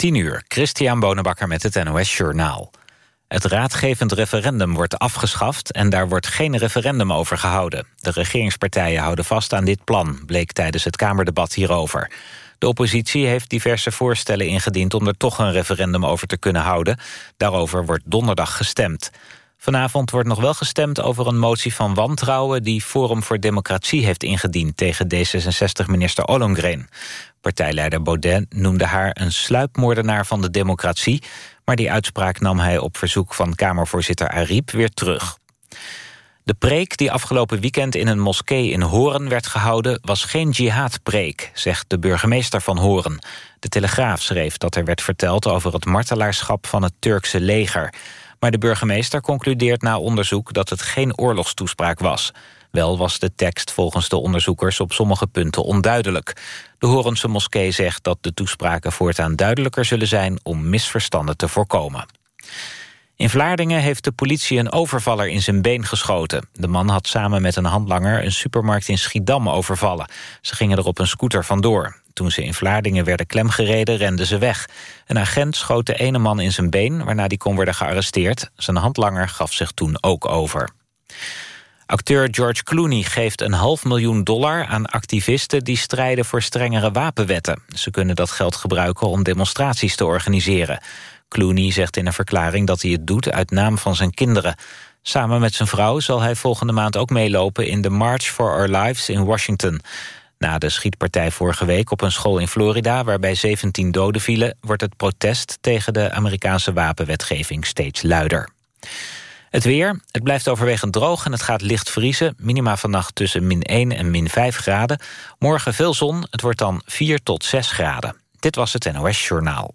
10 uur, Christian Bonenbakker met het NOS Journaal. Het raadgevend referendum wordt afgeschaft en daar wordt geen referendum over gehouden. De regeringspartijen houden vast aan dit plan, bleek tijdens het Kamerdebat hierover. De oppositie heeft diverse voorstellen ingediend om er toch een referendum over te kunnen houden. Daarover wordt donderdag gestemd. Vanavond wordt nog wel gestemd over een motie van wantrouwen... die Forum voor Democratie heeft ingediend tegen D66-minister Ollongren. Partijleider Baudet noemde haar een sluipmoordenaar van de democratie... maar die uitspraak nam hij op verzoek van Kamervoorzitter Ariep weer terug. De preek die afgelopen weekend in een moskee in Horen werd gehouden... was geen jihadpreek, zegt de burgemeester van Horen. De Telegraaf schreef dat er werd verteld over het martelaarschap van het Turkse leger... Maar de burgemeester concludeert na onderzoek dat het geen oorlogstoespraak was. Wel was de tekst volgens de onderzoekers op sommige punten onduidelijk. De Horense moskee zegt dat de toespraken voortaan duidelijker zullen zijn... om misverstanden te voorkomen. In Vlaardingen heeft de politie een overvaller in zijn been geschoten. De man had samen met een handlanger een supermarkt in Schiedam overvallen. Ze gingen er op een scooter vandoor. Toen ze in Vlaardingen werden klemgereden, renden ze weg. Een agent schoot de ene man in zijn been, waarna die kon worden gearresteerd. Zijn handlanger gaf zich toen ook over. Acteur George Clooney geeft een half miljoen dollar aan activisten... die strijden voor strengere wapenwetten. Ze kunnen dat geld gebruiken om demonstraties te organiseren. Clooney zegt in een verklaring dat hij het doet uit naam van zijn kinderen. Samen met zijn vrouw zal hij volgende maand ook meelopen... in de March for Our Lives in Washington. Na de schietpartij vorige week op een school in Florida... waarbij 17 doden vielen, wordt het protest... tegen de Amerikaanse wapenwetgeving steeds luider. Het weer, het blijft overwegend droog en het gaat licht vriezen. Minima vannacht tussen min 1 en min 5 graden. Morgen veel zon, het wordt dan 4 tot 6 graden. Dit was het NOS Journaal.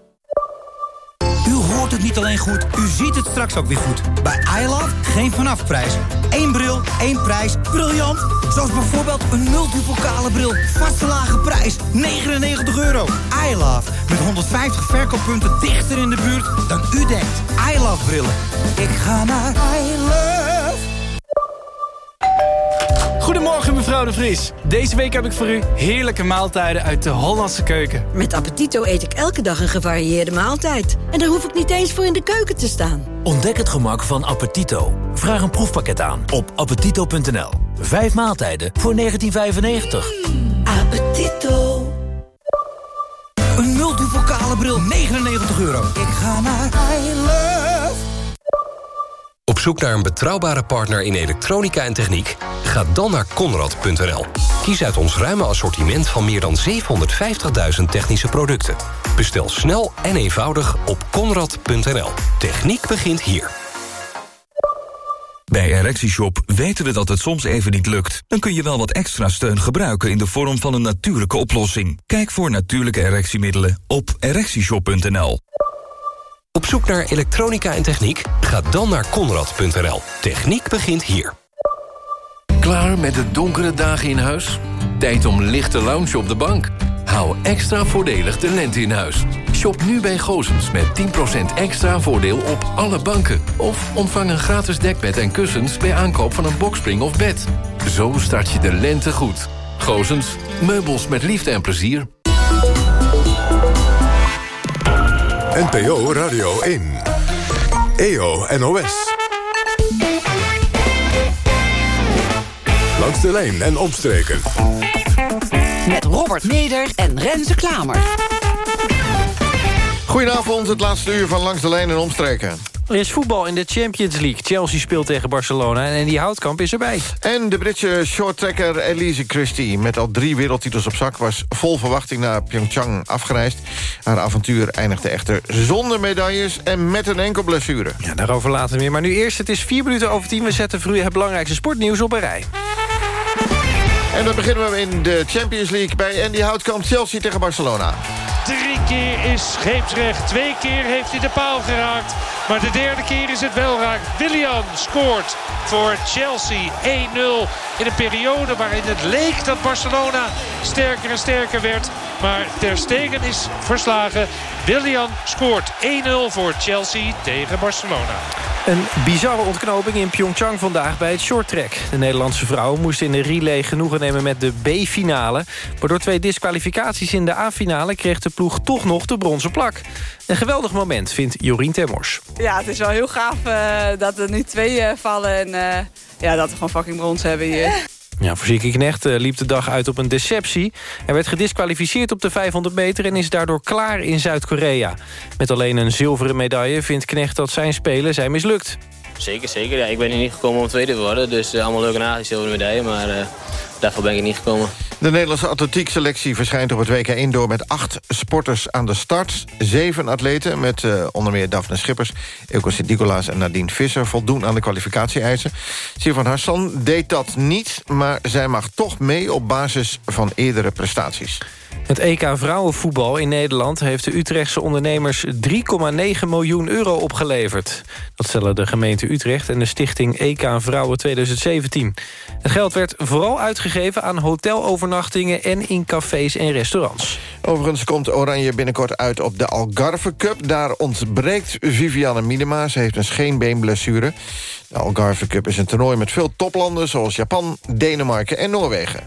hoort het niet alleen goed, u ziet het straks ook weer goed. Bij iLove geen vanafprijs. Eén bril, één prijs. Briljant! Zoals bijvoorbeeld een multipokale bril. Vaste lage prijs, 99 euro. iLove, met 150 verkooppunten dichter in de buurt dan u denkt. iLove brillen. Ik ga naar iLove. Goedemorgen mevrouw de Vries. Deze week heb ik voor u heerlijke maaltijden uit de Hollandse keuken. Met Appetito eet ik elke dag een gevarieerde maaltijd. En daar hoef ik niet eens voor in de keuken te staan. Ontdek het gemak van Appetito. Vraag een proefpakket aan op appetito.nl. Vijf maaltijden voor 1995. Mm, appetito. Een multivocale bril, 99 euro. Ik ga naar I zoek naar een betrouwbare partner in elektronica en techniek? Ga dan naar Conrad.nl. Kies uit ons ruime assortiment van meer dan 750.000 technische producten. Bestel snel en eenvoudig op Conrad.nl. Techniek begint hier. Bij ErectieShop weten we dat het soms even niet lukt. Dan kun je wel wat extra steun gebruiken in de vorm van een natuurlijke oplossing. Kijk voor natuurlijke erectiemiddelen op ErectieShop.nl. Op zoek naar elektronica en techniek? Ga dan naar Conrad.nl. Techniek begint hier. Klaar met de donkere dagen in huis? Tijd om lichte lounge op de bank? Hou extra voordelig de lente in huis. Shop nu bij Gozens met 10% extra voordeel op alle banken. Of ontvang een gratis dekbed en kussens bij aankoop van een bokspring of bed. Zo start je de lente goed. Gozens, meubels met liefde en plezier. NPO Radio 1. EO NOS. Langs de lijn en omstreken. Met Robert Meder en Renze Klamer. Goedenavond, het laatste uur van Langs de Lijn en Omstreken. Er is voetbal in de Champions League. Chelsea speelt tegen Barcelona en die houtkamp is erbij. En de Britse shorttrekker Elise Christie... met al drie wereldtitels op zak... was vol verwachting naar Pyeongchang afgereisd. Haar avontuur eindigde echter zonder medailles... en met een enkel blessure. Ja, daarover later meer. Maar nu eerst, het is vier minuten over tien. We zetten voor u het belangrijkste sportnieuws op een rij. En dan beginnen we in de Champions League bij Andy Houtkamp. Chelsea tegen Barcelona. Drie keer is scheepsrecht. Twee keer heeft hij de paal geraakt. Maar de derde keer is het wel raak. Willian scoort voor Chelsea 1-0 in een periode waarin het leek dat Barcelona sterker en sterker werd. Maar Ter Stegen is verslagen. Willian scoort 1-0 voor Chelsea tegen Barcelona. Een bizarre ontknoping in Pyeongchang vandaag bij het shorttrack. De Nederlandse vrouwen moesten in de relay genoegen nemen met de B-finale. Maar door twee disqualificaties in de A-finale kreeg de ploeg toch nog de bronzen plak. Een geweldig moment, vindt Jorien Termors. Ja, het is wel heel gaaf uh, dat er nu twee uh, vallen en uh, ja, dat we gewoon fucking brons hebben hier. Ja, voor Zieke Knecht liep de dag uit op een deceptie. Hij werd gedisqualificeerd op de 500 meter... en is daardoor klaar in Zuid-Korea. Met alleen een zilveren medaille vindt Knecht dat zijn spelen zijn mislukt. Zeker, zeker. Ja, ik ben hier niet gekomen om tweede te worden. Dus uh, allemaal leuke na die zilveren medaille. Maar uh, daarvoor ben ik niet gekomen. De Nederlandse atletiekselectie verschijnt op het WK Indoor... met acht sporters aan de start. Zeven atleten met uh, onder meer Daphne Schippers... Ilko Sint-Nicolaas en Nadine Visser... voldoen aan de kwalificatie-eisen. Sivan Hassan deed dat niet... maar zij mag toch mee op basis van eerdere prestaties. Het EK vrouwenvoetbal in Nederland heeft de Utrechtse ondernemers 3,9 miljoen euro opgeleverd. Dat stellen de gemeente Utrecht en de stichting EK Vrouwen 2017. Het geld werd vooral uitgegeven aan hotelovernachtingen en in cafés en restaurants. Overigens komt Oranje binnenkort uit op de Algarve Cup. Daar ontbreekt Viviane Minema. Ze heeft een scheenbeenblessure. De Algarve Cup is een toernooi met veel toplanden... zoals Japan, Denemarken en Noorwegen.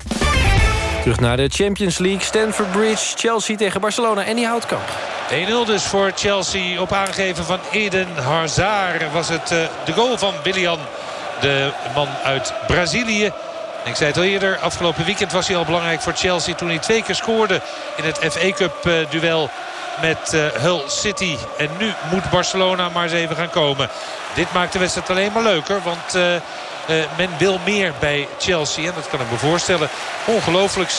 Terug naar de Champions League. Stanford Bridge, Chelsea tegen Barcelona en die houtkamp. 1-0 dus voor Chelsea. Op aangeven van Eden Hazard was het uh, de goal van Willian. De man uit Brazilië. Ik zei het al eerder, afgelopen weekend was hij al belangrijk voor Chelsea... toen hij twee keer scoorde in het FA Cup uh, duel met uh, Hull City. En nu moet Barcelona maar eens even gaan komen. Dit maakt de wedstrijd alleen maar leuker, want... Uh, men wil meer bij Chelsea. En dat kan ik me voorstellen. Ongelooflijk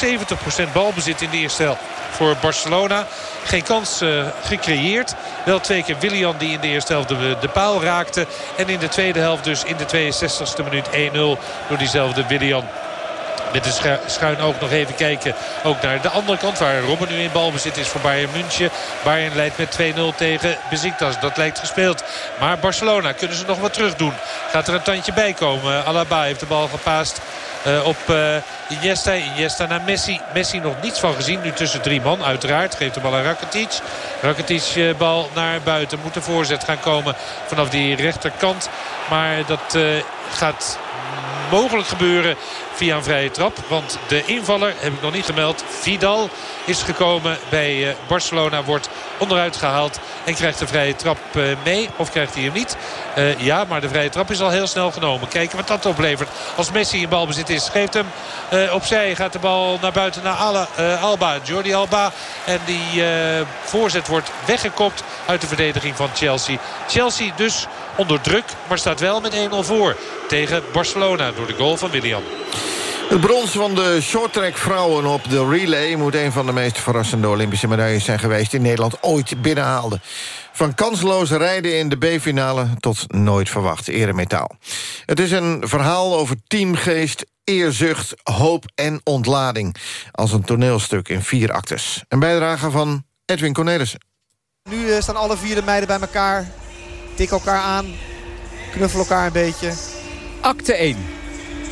70% balbezit in de eerste helft voor Barcelona. Geen kans uh, gecreëerd. Wel twee keer Willian die in de eerste helft de, de paal raakte. En in de tweede helft dus in de 62e minuut 1-0 door diezelfde Willian. Met de schuin ook nog even kijken. Ook naar de andere kant waar Robben nu in balbezit is voor Bayern München. Bayern leidt met 2-0 tegen Besiktas. Dat lijkt gespeeld. Maar Barcelona kunnen ze nog wat terug doen. Gaat er een tandje bij komen. Alaba heeft de bal gepaast. Uh, op uh, Iniesta. Iniesta naar Messi. Messi nog niets van gezien. Nu tussen drie man uiteraard. Geeft de bal aan Rakitic. Rakitic uh, bal naar buiten. Moet de voorzet gaan komen vanaf die rechterkant. Maar dat gaat mogelijk gebeuren via een vrije trap. Want de invaller, heb ik nog niet gemeld, Vidal is gekomen bij Barcelona. Wordt onderuit gehaald en krijgt de vrije trap mee. Of krijgt hij hem niet? Uh, ja, maar de vrije trap is al heel snel genomen. Kijken wat dat oplevert. Als Messi in balbezit is, geeft hem opzij. Gaat de bal naar buiten naar Alba. Jordi Alba. En die voorzet wordt weggekopt uit de verdediging van Chelsea. Chelsea dus onder druk, maar staat wel met 1-0 voor. Tegen Barcelona door de goal van William. Het brons van de shorttrack vrouwen op de relay... moet een van de meest verrassende Olympische medailles zijn geweest... die Nederland ooit binnenhaalde. Van kansloze rijden in de B-finale tot nooit verwacht eremetaal. Het is een verhaal over teamgeest, eerzucht, hoop en ontlading. Als een toneelstuk in vier actes. Een bijdrage van Edwin Cornelissen. Nu staan alle vier de meiden bij elkaar. Tikken elkaar aan. Knuffelen elkaar een beetje. Acte 1.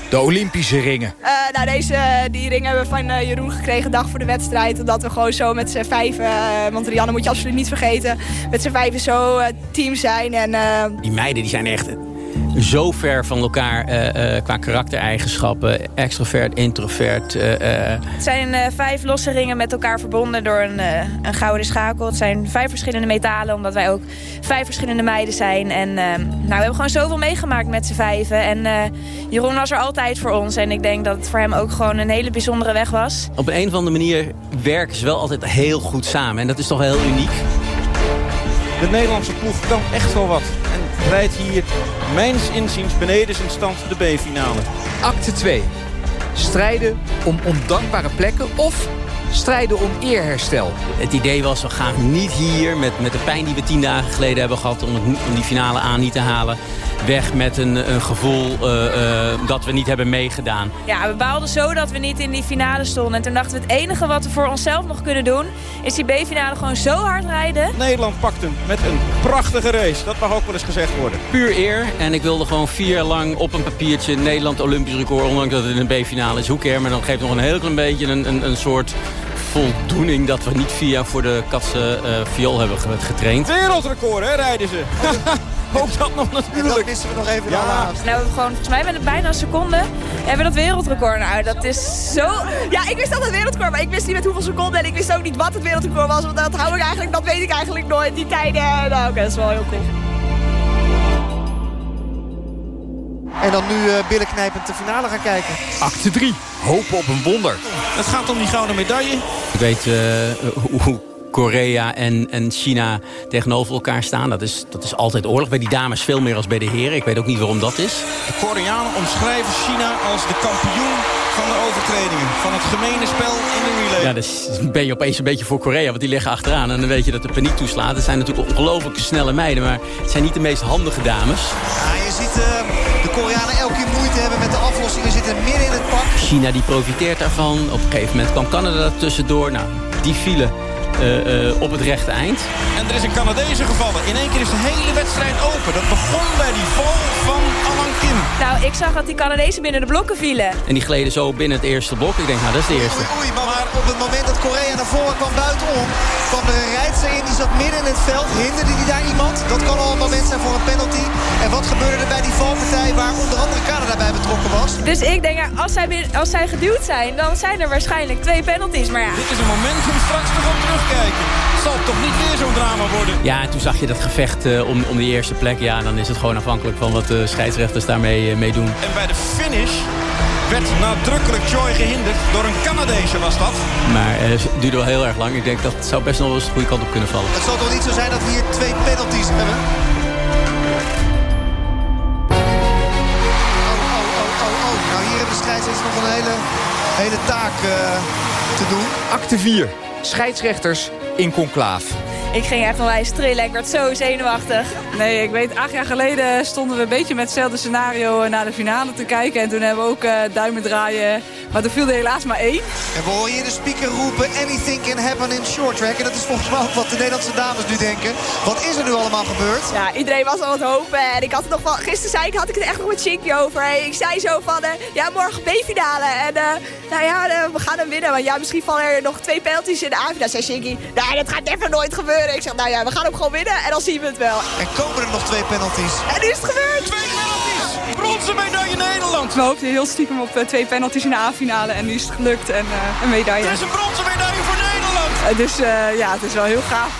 De Olympische ringen. Uh, nou, deze die ringen hebben we van uh, Jeroen gekregen dag voor de wedstrijd. Omdat we gewoon zo met z'n vijven, uh, want Rianne moet je absoluut niet vergeten... met z'n vijven zo team zijn. En, Die meiden die zijn echt zo ver van elkaar uh, uh, qua karaktereigenschappen. Extrovert, introvert. Uh, het zijn vijf losse ringen met elkaar verbonden door een, een gouden schakel. Het zijn vijf verschillende metalen, omdat wij ook vijf verschillende meiden zijn. En nou, we hebben gewoon zoveel meegemaakt met z'n vijven. En Jeroen was er altijd voor ons. En ik denk dat het voor hem ook gewoon een hele bijzondere weg was. Op een of andere manier werken ze wel altijd heel goed samen. En dat is toch heel uniek. De Nederlandse ploeg kan echt wel wat. Rijdt hier, mijns inziens, beneden zijn stand de B-finale. Acte 2. Strijden om ondankbare plekken of strijden om eerherstel. Het idee was, we gaan niet hier met, met de pijn die we tien dagen geleden hebben gehad... om, het, om die finale aan niet te halen. Weg met een, een gevoel dat we niet hebben meegedaan. Ja, we baalden zo dat we niet in die finale stonden. En toen dachten we het enige wat we voor onszelf nog kunnen doen... is die B-finale gewoon zo hard rijden. Nederland pakt hem met een prachtige race. Dat mag ook wel eens gezegd worden. Puur eer. En ik wilde gewoon vier jaar lang op een papiertje Nederland Olympisch record... ondanks dat het een B-finale is. Hoe keer, maar dan geeft nog een heel klein beetje een, een, een soort voldoening dat we niet via voor de katse uh, viool hebben getraind. Wereldrecord, hè, rijden ze. Ook dat nog natuurlijk. dat missen we nog even ja. Nou, we hebben gewoon, volgens mij met bijna een seconde hebben we dat wereldrecord. Nou, dat is zo... Ja, ik wist dat het wereldrecord, maar ik wist niet met hoeveel seconden. En ik wist ook niet wat het wereldrecord was. Want dat hou ik eigenlijk, dat weet ik eigenlijk nooit. Die tijden, nou oké, okay, dat is wel heel cool. En dan nu uh, billenknijpend de finale gaan kijken. Acte 3. Hopen op een wonder. Het gaat om die gouden medaille. Ik weet uh, hoe Korea en, en China tegenover elkaar staan. Dat is, dat is altijd oorlog. Bij die dames veel meer als bij de heren. Ik weet ook niet waarom dat is. De Koreanen omschrijven China als de kampioen van de overtredingen. Van het gemene spel in de relay. Ja, dus ben je opeens een beetje voor Korea. Want die liggen achteraan. En dan weet je dat de paniek toeslaat. Het zijn natuurlijk ongelooflijk snelle meiden. Maar het zijn niet de meest handige dames. Ja, je ziet uh, de Koreanen elke keer moeite hebben met de aflossingen. Zitten midden in het pak. China die profiteert daarvan. Op een gegeven moment kwam Canada tussendoor. Nou, die vielen uh, uh, op het rechte eind. En er is een Canadese gevallen. In één keer is de hele wedstrijd open. Dat begon bij die val van Alan Kim. Nou, ik zag dat die Canadezen binnen de blokken vielen. En die gleden zo binnen het eerste blok. Ik denk, nou, dat is de eerste. Oei, oei, maar op het moment dat Korea naar voren kwam buitenom... kwam er een rijdster in, die zat midden in het veld. Hinderde die daar iemand? Dat kan al een moment zijn voor een penalty. En wat gebeurde er bij die valpartij waar onder andere Canada bij betrokken was? Dus ik denk, als zij, als zij geduwd zijn, dan zijn er waarschijnlijk twee penalties. Maar ja. Dit is een moment om straks te gaan terugkijken. Het zal toch niet weer zo'n drama worden? Ja, en toen zag je dat gevecht uh, om, om die eerste plek. Ja, dan is het gewoon afhankelijk van wat de scheidsrechters daarmee uh, mee doen. En bij de finish werd nadrukkelijk Joy gehinderd. Door een Canadese was dat. Maar uh, het duurde wel heel erg lang. Ik denk dat het zou best nog wel eens de goede kant op kunnen vallen. Het zal toch niet zo zijn dat we hier twee penalties hebben? Oh, oh, oh, oh, oh. Nou, hier hebben de scheidsrechters nog een hele, hele taak te doen. Acte 4. Scheidsrechters in conclaaf. Ik ging echt onwijs trillen. Ik werd zo zenuwachtig. Nee, ik weet, acht jaar geleden stonden we een beetje met hetzelfde scenario naar de finale te kijken. En toen hebben we ook uh, duimen draaien. Maar toen viel er helaas maar één. En we horen hier de speaker roepen, anything can happen in short track. En dat is volgens mij ook wat de Nederlandse dames nu denken. Wat is er nu allemaal gebeurd? Ja, iedereen was al wat hopen. En ik had het nog wel, gisteren zei ik, had ik het echt nog met Shinky over. ik zei zo van, uh, ja, morgen B-finale. En uh, nou ja, we gaan hem winnen. Want ja, misschien vallen er nog twee penalties in de A-finale. zei Shinky, nou, dat gaat even nooit gebeuren. Ik zeg, nou ja, we gaan hem gewoon winnen en dan zien we het wel. En komen er nog twee penalties? En nu is het gebeurd! Twee penalties! Bronzen medaille Nederland! We hoopten heel stiekem op uh, twee penalties in de A-finale en nu is het gelukt en uh, een medaille. Het is een bronzen medaille voor Nederland! Uh, dus ja, het is wel heel gaaf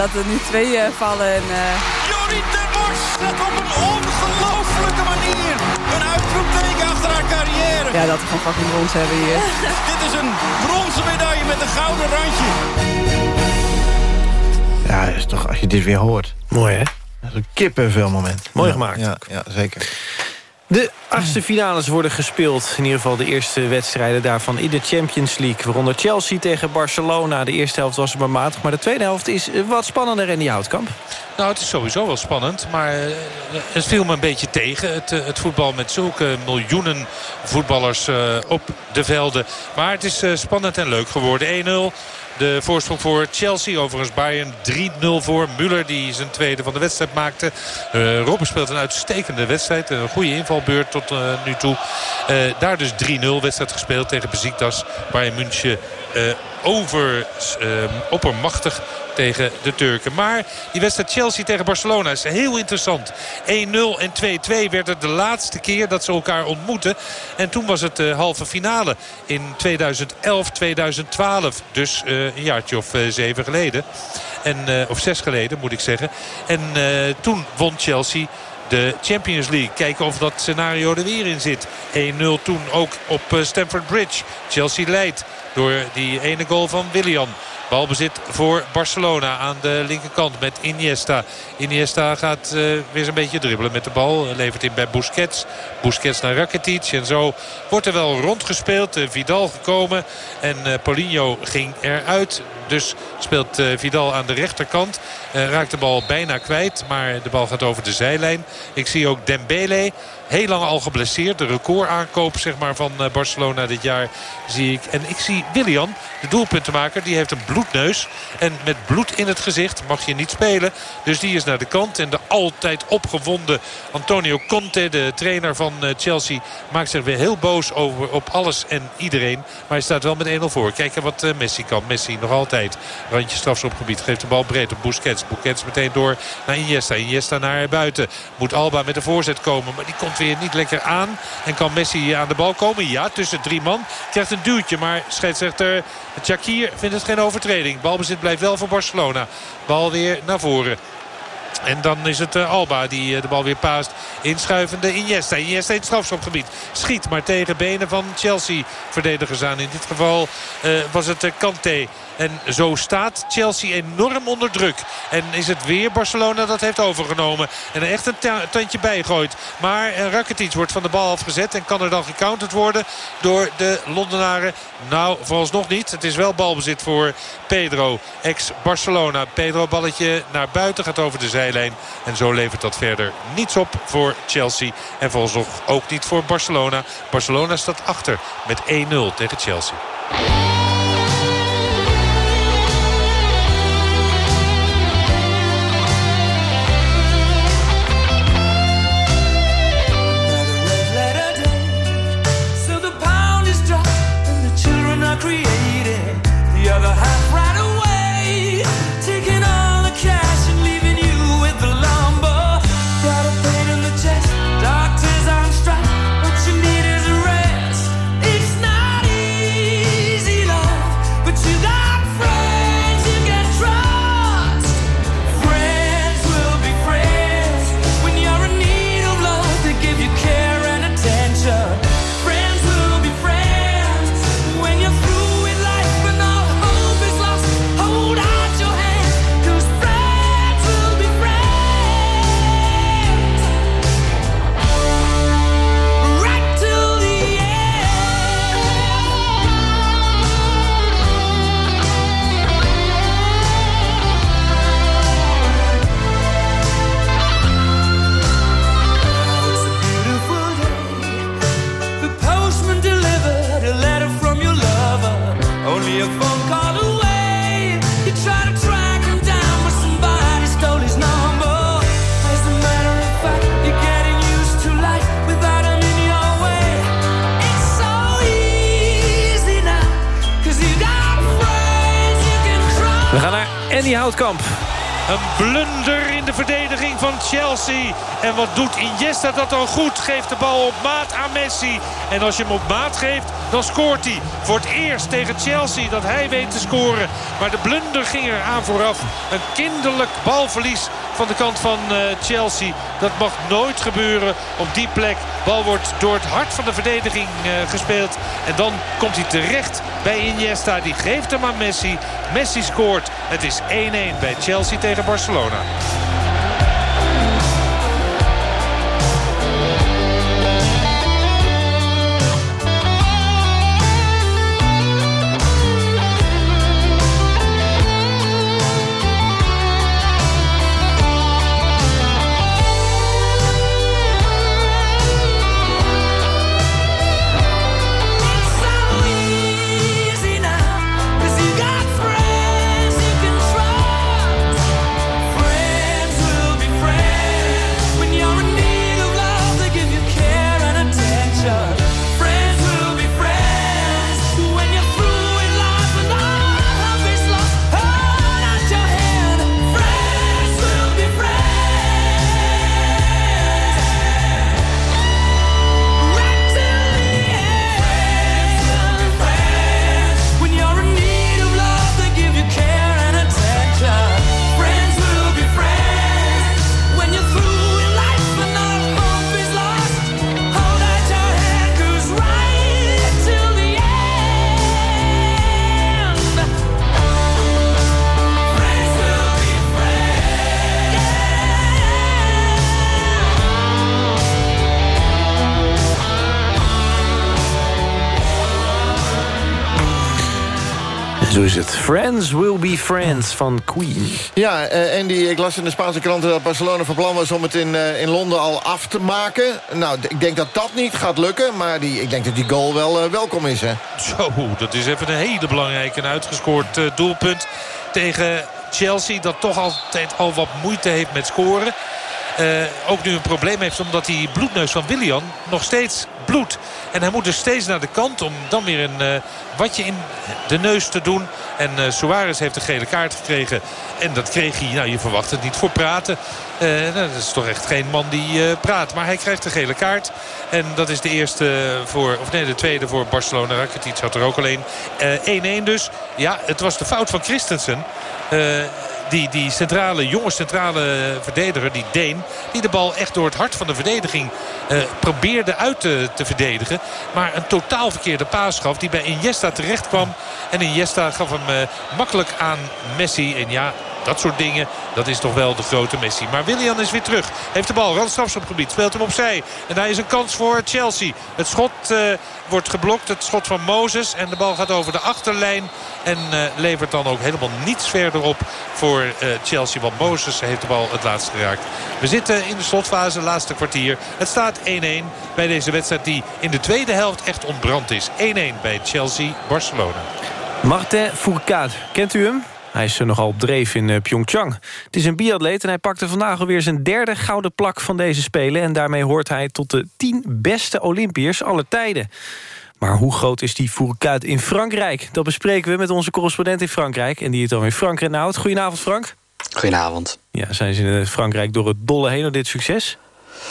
dat er nu twee vallen. En, Jorien ten Bos zet op een ongelofelijke manier een uitroepteken achter haar carrière. Ja, dat we gewoon fucking brons hebben hier. Dit is een bronzen medaille met een gouden randje. Ja, is toch, als je dit weer hoort. Mooi, hè? Dat is een kippenvel moment. Mooi ja, gemaakt. Ja, ja, zeker. De achtste finales worden gespeeld. In ieder geval de eerste wedstrijden daarvan in de Champions League. Waaronder Chelsea tegen Barcelona. De eerste helft was maar matig. Maar de tweede helft is wat spannender in die houtkamp. Nou, het is sowieso wel spannend. Maar het viel me een beetje tegen. Het, het voetbal met zulke miljoenen voetballers op de velden. Maar het is spannend en leuk geworden. 1-0. De voorsprong voor Chelsea. Overigens Bayern 3-0 voor. Müller die zijn tweede van de wedstrijd maakte. Uh, Robben speelt een uitstekende wedstrijd. Een goede invalbeurt tot uh, nu toe. Uh, daar dus 3-0 wedstrijd gespeeld tegen Besiktas. Bayern München over oppermachtig tegen de Turken. Maar die wedstrijd Chelsea tegen Barcelona is heel interessant. 1-0 en 2-2 werd het de laatste keer dat ze elkaar ontmoeten. En toen was het de halve finale in 2011, 2012. Dus uh, een jaartje of uh, zeven geleden. En, uh, of zes geleden moet ik zeggen. En toen won Chelsea de Champions League. Kijken of dat scenario er weer in zit. 1-0 toen ook op Stamford Bridge. Chelsea leidt door die ene goal van Willian. Balbezit voor Barcelona aan de linkerkant met Iniesta. Iniesta gaat uh, weer een beetje dribbelen met de bal. Levert in bij Busquets. Busquets naar Rakitic. En zo wordt er wel rondgespeeld. Uh, Vidal gekomen. En uh, ging eruit. Dus speelt Vidal aan de rechterkant. Raakt de bal bijna kwijt. Maar de bal gaat over de zijlijn. Ik zie ook Dembele. Heel lang al geblesseerd. De recordaankoop zeg maar, van uh, Barcelona dit jaar zie ik. En ik zie Willian, de doelpuntenmaker. Die heeft een bloedneus. En met bloed in het gezicht mag je niet spelen. Dus die is naar de kant. En de altijd opgewonden Antonio Conte, de trainer van Chelsea... maakt zich weer heel boos over, op alles en iedereen. Maar hij staat wel met 1-0 voor. Kijken wat Messi kan. Messi nog altijd tijd. Randje strafschopgebied geeft de bal breed op Busquets. Busquets meteen door naar Iniesta. Iniesta naar buiten. Moet Alba met de voorzet komen. Maar die komt niet lekker aan. En kan Messi aan de bal komen? Ja, tussen drie man. Krijgt een duwtje. Maar scheidsrechter Shakir vindt het geen overtreding. Balbezit blijft wel voor Barcelona. Bal weer naar voren. En dan is het uh, Alba die uh, de bal weer paast. Inschuivende Iniesta. Iniesta in het strafschopgebied. Schiet maar tegen benen van Chelsea. Verdedigers aan. In dit geval uh, was het Kante. En zo staat Chelsea enorm onder druk. En is het weer Barcelona dat heeft overgenomen. En er echt een tandje bijgooit. Maar Rakitic wordt van de bal afgezet. En kan er dan gecounterd worden door de Londenaren. Nou, vooralsnog niet. Het is wel balbezit voor Pedro. Ex-Barcelona. Pedro balletje naar buiten. Gaat over de En zo levert dat verder niets op voor Chelsea. En vooralsnog ook niet voor Barcelona. Barcelona staat achter met 1-0 tegen Chelsea. Chelsea. En wat doet Iniesta dat dan goed? Geeft de bal op maat aan Messi. En als je hem op maat geeft, dan scoort hij. Voor het eerst tegen Chelsea dat hij weet te scoren. Maar de blunder ging er aan vooraf. Een kinderlijk balverlies van de kant van uh, Chelsea. Dat mag nooit gebeuren op die plek. Bal wordt door het hart van de verdediging uh, gespeeld. En dan komt hij terecht bij Iniesta. Die geeft hem aan Messi. Messi scoort. Het is 1-1 bij Chelsea tegen Barcelona. Friends will be friends van Queen. Ja, uh, Andy, ik las in de Spaanse kranten dat Barcelona van plan was... om het in, uh, in Londen al af te maken. Nou, ik denk dat dat niet gaat lukken. Maar die, ik denk dat die goal wel uh, welkom is, hè? Zo, dat is even een hele belangrijke en uitgescoord doelpunt... tegen Chelsea, dat toch altijd al wat moeite heeft met scoren. Uh, ook nu een probleem heeft omdat die bloedneus van Willian nog steeds bloedt. En hij moet dus steeds naar de kant om dan weer een uh, watje in de neus te doen. En uh, Suarez heeft een gele kaart gekregen. En dat kreeg hij, nou je verwacht het niet voor praten. nou, dat is toch echt geen man die praat. Maar hij krijgt een gele kaart. En dat is de eerste voor, of nee de tweede voor Barcelona. Rakitic had er ook alleen 1-1 dus. Ja, het was de fout van Christensen die, die centrale, jonge centrale verdediger, die Deen... die de bal echt door het hart van de verdediging uh, probeerde uit te, te, verdedigen. Maar een totaal verkeerde paas gaf die bij Iniesta terecht kwam. En Iniesta gaf hem uh, makkelijk aan Messi. En ja, dat soort dingen, dat is toch wel de grote Messi. Maar Willian is weer terug. Heeft de bal, gebied, speelt hem opzij. En daar is een kans voor Chelsea. Het schot uh, wordt geblokt, het schot van Mozes. En de bal gaat over de achterlijn. En uh, levert dan ook helemaal niets verder op voor uh, Chelsea. Want Mozes heeft de bal het laatst geraakt. We zitten in de slotfase, laatste kwartier. Het staat 1-1 bij deze wedstrijd die in de tweede helft echt ontbrand is. 1-1 bij Chelsea-Barcelona. Martin Fourcade, kent u hem? Hij is nogal op dreef in Pyeongchang. Het is een biatleet en hij pakte vandaag alweer zijn derde gouden plak van deze Spelen. En daarmee hoort hij tot de tien beste Olympiërs aller tijden. Maar hoe groot is die Fourcade in Frankrijk? Dat bespreken we met onze correspondent in Frankrijk. En die het dan in Frank Renaud. Goedenavond Frank. Goedenavond. Ja, zijn ze in Frankrijk door het dolle heen door dit succes?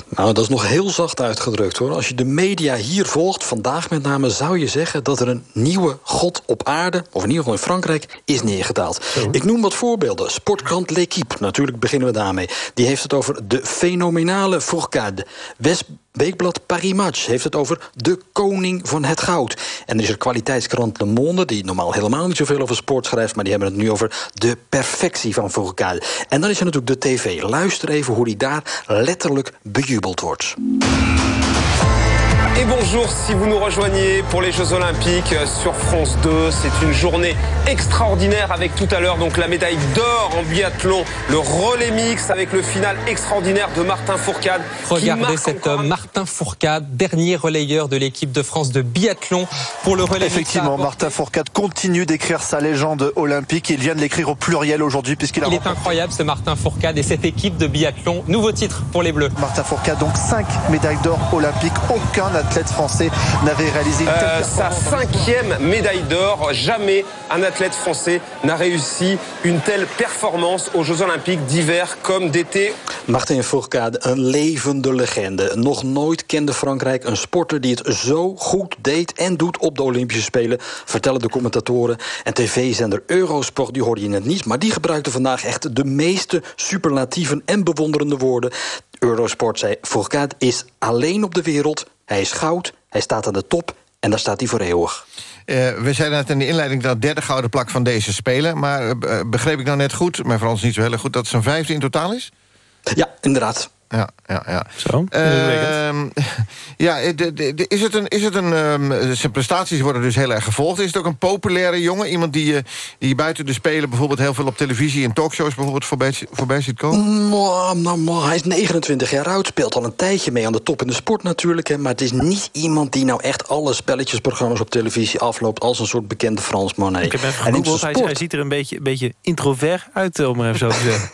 Nou, dat is nog heel zacht uitgedrukt hoor. Als je de media hier volgt, vandaag met name, zou je zeggen dat er een nieuwe god op aarde, of in ieder geval in Frankrijk, is neergedaald. Ik noem wat voorbeelden. Sportkrant L'Equipe, natuurlijk beginnen we daarmee. Die heeft het over de fenomenale Fourcade. West Weekblad Paris Match heeft het over de koning van het goud. En er is er kwaliteitskrant Le Monde, die normaal helemaal niet zoveel over sport schrijft... maar die hebben het nu over de perfectie van Fourcade. En dan is er natuurlijk de tv. Luister even hoe die daar letterlijk bejubeld wordt. Et bonjour si vous nous rejoignez pour les Jeux Olympiques sur France 2. C'est une journée extraordinaire avec tout à l'heure donc la médaille d'or en biathlon, le relais mix avec le final extraordinaire de Martin Fourcade. Regardez cet homme, Martin Fourcade, dernier relayeur de l'équipe de France de biathlon pour le relais Effectivement, mix. Martin Fourcade continue d'écrire sa légende olympique. Il vient de l'écrire au pluriel aujourd'hui puisqu'il a Il est incroyable ce Martin Fourcade et cette équipe de biathlon. Nouveau titre pour les Bleus. Martin Fourcade, donc 5 médailles d'or olympiques. Aucun athlète français n'avait réalisé une telle Euh, sa cinquième médaille d'or. Jamais un athlète français n'a réussi une telle performance aux Jeux Olympiques d'hiver comme d'été. Martin Fourcade, een levende legende. Nog nooit kende Frankrijk een sporter die het zo goed deed en doet op de Olympische Spelen, vertellen de commentatoren. En tv-zender Eurosport, die hoorde je net niet, maar die gebruikte vandaag echt de meeste superlatieven en bewonderende woorden. Eurosport zei: Fourcade is alleen op de wereld. Hij is goud, hij staat aan de top en daar staat hij voor eeuwig. Uh, we zeiden net in de inleiding dat derde gouden plak van deze Spelen. Maar uh, begreep ik nou net goed, maar voor ons niet zo heel goed... dat het zo'n vijfde in totaal is? Ja, inderdaad. Ja, ja, ja. Zo, uh, ja, de, de, de, is het een... Is het een um, zijn prestaties worden dus heel erg gevolgd. Is het ook een populaire jongen? Iemand die, uh, die buiten de Spelen bijvoorbeeld heel veel op televisie... en talkshows bijvoorbeeld voorbij, voorbij ziet komen? Hij is 29 jaar oud, speelt al een tijdje mee aan de top in de sport natuurlijk. Hè, maar het is niet iemand die nou echt alle spelletjesprogramma's op televisie afloopt... als een soort bekende Frans Monet. Ik heb gegoogeld, hij, hij, ziet er een beetje, een beetje introvert uit, om maar even zo te zeggen.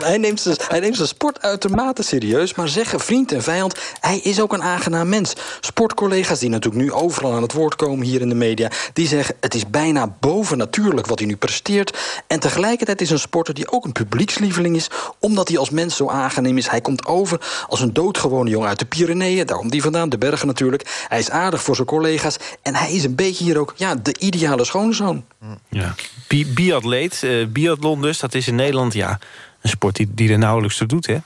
hij, neemt zijn, hij neemt zijn sport uitermate serieus, maar zeggen vriend en vijand... hij is ook een aangenaam mens. Sportcollega's die natuurlijk nu overal aan het woord komen hier in de media... die zeggen het is bijna bovennatuurlijk wat hij nu presteert. En tegelijkertijd is een sporter die ook een publiekslieveling is... omdat hij als mens zo aangenaam is. Hij komt over als een doodgewone jongen uit de Pyreneeën. Daar komt hij vandaan, de bergen natuurlijk. Hij is aardig voor zijn collega's. En hij is een beetje hier ook ja, de ideale schoonzoon. Ja. Bi biatleet, uh, biathlon dus, dat is in Nederland ja, een sport die, die er nauwelijks toe doet, hè?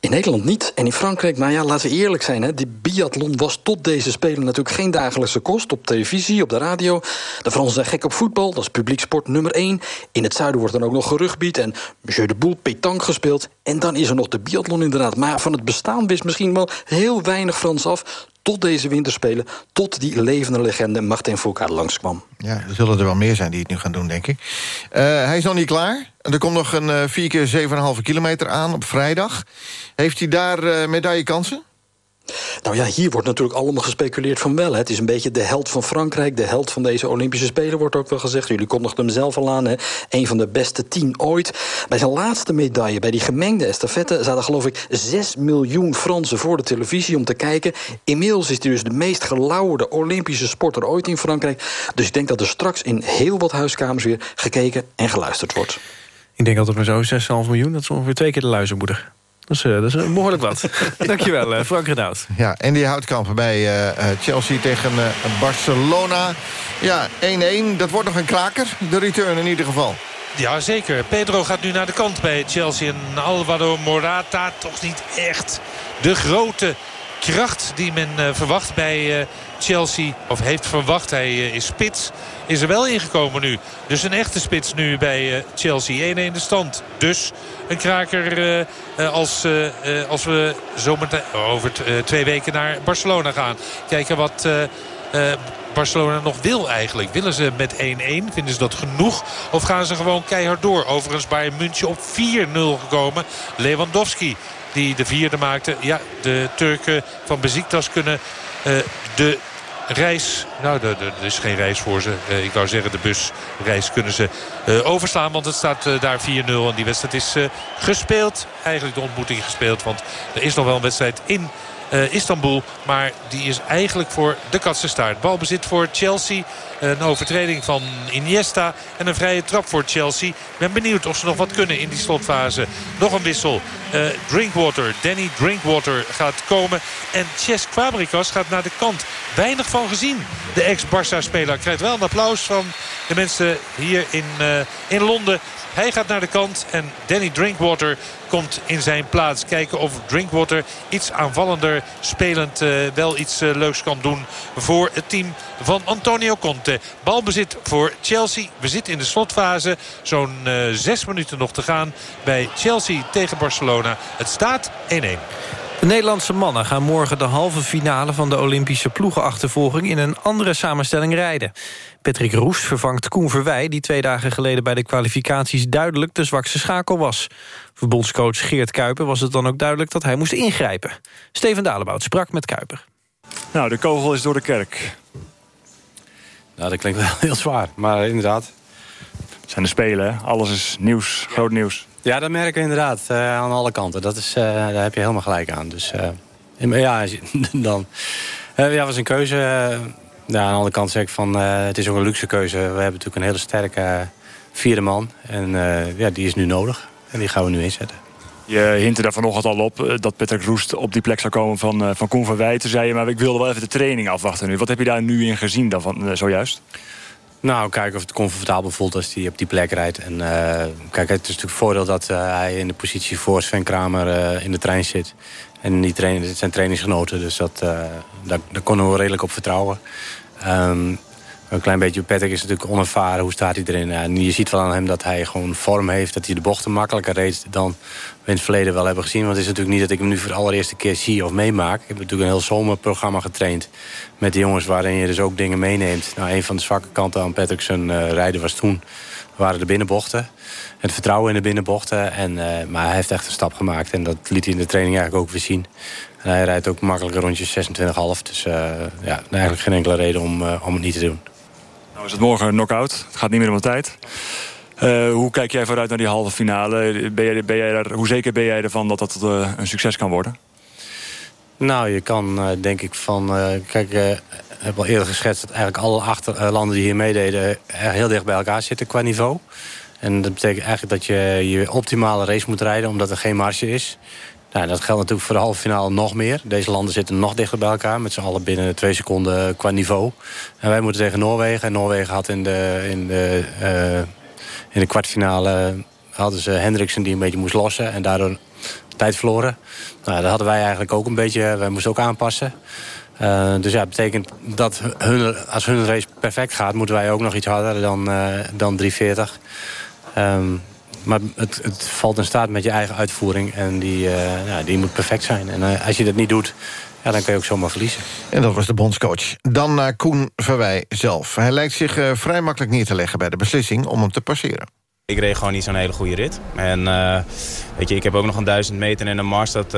In Nederland niet. En in Frankrijk, nou ja, laten we eerlijk zijn... Hè, die biathlon was tot deze Spelen natuurlijk geen dagelijkse kost... op televisie, op de radio. De Fransen zijn gek op voetbal, dat is publieksport nummer één. In het zuiden wordt dan ook nog gerugbied en Jeu de Boel, pétanque gespeeld. En dan is er nog de biathlon inderdaad. Maar van het bestaan wist misschien wel heel weinig Frans af tot deze winterspelen... tot die levende legende Martin Fourcade langskwam. Ja, er zullen er wel meer zijn die het nu gaan doen, denk ik. Uh, hij is nog niet klaar. Er komt nog een uh, 4 keer 7,5 kilometer aan op vrijdag. Heeft hij daar uh, medaillekansen? Nou ja, hier wordt natuurlijk allemaal gespeculeerd van wel. Hè. Het is een beetje de held van Frankrijk, de held van deze Olympische Spelen... wordt ook wel gezegd. Jullie kondigden hem zelf al aan, hè. Een van de beste tien ooit. Bij zijn laatste medaille, bij die gemengde estafette... zaten geloof ik 6 miljoen Fransen voor de televisie om te kijken. Inmiddels is hij dus de meest gelauwerde Olympische sporter ooit in Frankrijk. Dus ik denk dat er straks in heel wat huiskamers weer gekeken en geluisterd wordt. Ik denk altijd maar zo, 6,5 miljoen, dat is ongeveer twee keer de luizenmoeder. Dat is, uh, dat is uh, behoorlijk wat. Dankjewel, uh, Frank Renaud. Ja, en die houtkamp bij Chelsea tegen Barcelona. Ja, 1-1. Dat wordt nog een kraker. De return in ieder geval. Ja, zeker. Pedro gaat nu naar de kant bij Chelsea. En Alvaro Morata toch niet echt de grote kracht die men verwacht bij Chelsea. Of heeft verwacht. Hij is spits. Is er wel ingekomen nu. Dus een echte spits nu bij Chelsea. 1-1 de stand. Dus een kraker uh, als, uh, als we zometeen over twee weken naar Barcelona gaan. Kijken wat... Barcelona nog wil eigenlijk. Willen ze met 1-1? Vinden ze dat genoeg? Of gaan ze gewoon keihard door? Overigens bij München op 4-0 gekomen. Lewandowski die de vierde maakte. Ja, de Turken van Beziktas kunnen de reis. Nou, er is geen reis voor ze. Uh, ik wou zeggen, de busreis kunnen ze uh, overslaan. Want het staat uh, daar 4-0. En die wedstrijd is gespeeld. Eigenlijk de ontmoeting gespeeld. Want er is nog wel een wedstrijd in uh, Istanbul. Maar die is eigenlijk voor de katsenstaart. Balbezit voor Chelsea. Een overtreding van Iniesta. En een vrije trap voor Chelsea. ben benieuwd of ze nog wat kunnen in die slotfase. Nog een wissel. Uh, Drinkwater. Danny Drinkwater gaat komen. En Ches Fabrikas gaat naar de kant. Weinig van gezien. De ex-Barça-speler krijgt wel een applaus van de mensen hier in, uh, in Londen. Hij gaat naar de kant en Danny Drinkwater komt in zijn plaats. Kijken of Drinkwater iets aanvallender spelend uh, wel iets uh, leuks kan doen voor het team van Antonio Conte. Balbezit voor Chelsea. We zitten in de slotfase. Zo'n uh, zes minuten nog te gaan bij Chelsea tegen Barcelona. Het staat 1-1. De Nederlandse mannen gaan morgen de halve finale van de Olympische ploegenachtervolging in een andere samenstelling rijden. Patrick Roest vervangt Koen Verwij, die twee dagen geleden bij de kwalificaties duidelijk de zwakste schakel was. Verbondscoach Geert Kuiper was het dan ook duidelijk dat hij moest ingrijpen. Steven Dalebout sprak met Kuiper. Nou, de kogel is door de kerk. Nou, dat klinkt wel heel zwaar, maar inderdaad. Het zijn de Spelen, alles is nieuws, groot nieuws. Ja, dat merken we inderdaad uh, aan alle kanten. Dat is, uh, daar heb je helemaal gelijk aan. Dus uh, ja, dan ja, was een keuze. aan de andere kant zeg ik van, het is ook een luxe keuze. We hebben natuurlijk een hele sterke vierde man. En ja, die is nu nodig. En die gaan we nu inzetten. Je hintte daar vanochtend al op dat Patrick Roest op die plek zou komen van, van Koen van Wijten. Zei je, maar ik wilde wel even de training afwachten nu. Wat heb je daar nu in gezien dan zojuist? Nou, kijken of het comfortabel voelt als hij op die plek rijdt. En uh, kijk, het is natuurlijk het voordeel dat uh, hij in de positie voor Sven Kramer uh, in de trein zit. En die dit zijn trainingsgenoten, dus dat, daar, daar konden we redelijk op vertrouwen. Um, een klein beetje, Patrick is natuurlijk onervaren. Hoe staat hij erin? Je ziet wel aan hem dat hij gewoon vorm heeft. Dat hij de bochten makkelijker reed dan we in het verleden wel hebben gezien. Want het is natuurlijk niet dat ik hem nu voor de allereerste keer zie of meemaak. Ik heb natuurlijk een heel zomerprogramma getraind. Met de jongens waarin je dus ook dingen meeneemt. Nou, een van de zwakke kanten aan Patrick's uh, rijden was toen... waren de binnenbochten. Het vertrouwen in de binnenbochten. En, uh, maar hij heeft echt een stap gemaakt. En dat liet hij in de training eigenlijk ook weer zien. En hij rijdt ook makkelijker rondjes 26,5. Dus uh, ja, eigenlijk geen enkele reden om, om het niet te doen. Nou is het morgen knock-out. Het gaat niet meer om de tijd. Uh, hoe kijk jij vooruit naar die halve finale? Ben jij, ben jij hoe zeker ben jij ervan dat dat uh, een succes kan worden? Nou, je kan uh, denk ik van... kijk, ik heb al eerder geschetst dat eigenlijk alle acht landen die hier meededen... heel dicht bij elkaar zitten qua niveau. En dat betekent eigenlijk dat je je optimale race moet rijden... omdat er geen marge is. Nou, dat geldt natuurlijk voor de halve finale nog meer. Deze landen zitten nog dichter bij elkaar. Met z'n allen binnen twee seconden qua niveau. En wij moeten tegen Noorwegen. En Noorwegen had in de, in de, uh, in de kwartfinale... hadden ze Hendriksen die een beetje moest lossen. En daardoor tijd verloren. Nou, dat hadden wij eigenlijk ook een beetje. Wij moesten ook aanpassen. Uh, dus ja, dat betekent dat hun, als hun race perfect gaat... moeten wij ook nog iets harder dan, uh, dan 340. Um, maar het, het, valt in staat met je eigen uitvoering. En die, ja, die moet perfect zijn. En uh, als je dat niet doet, ja, dan kun je ook zomaar verliezen. En dat was de bondscoach. Dan naar Koen Verwij zelf. Hij lijkt zich uh, vrij makkelijk neer te leggen bij de beslissing om hem te passeren. Ik reed gewoon niet zo'n hele goede rit. En uh, weet je, ik heb ook nog een duizend meter in een Marsstad uh,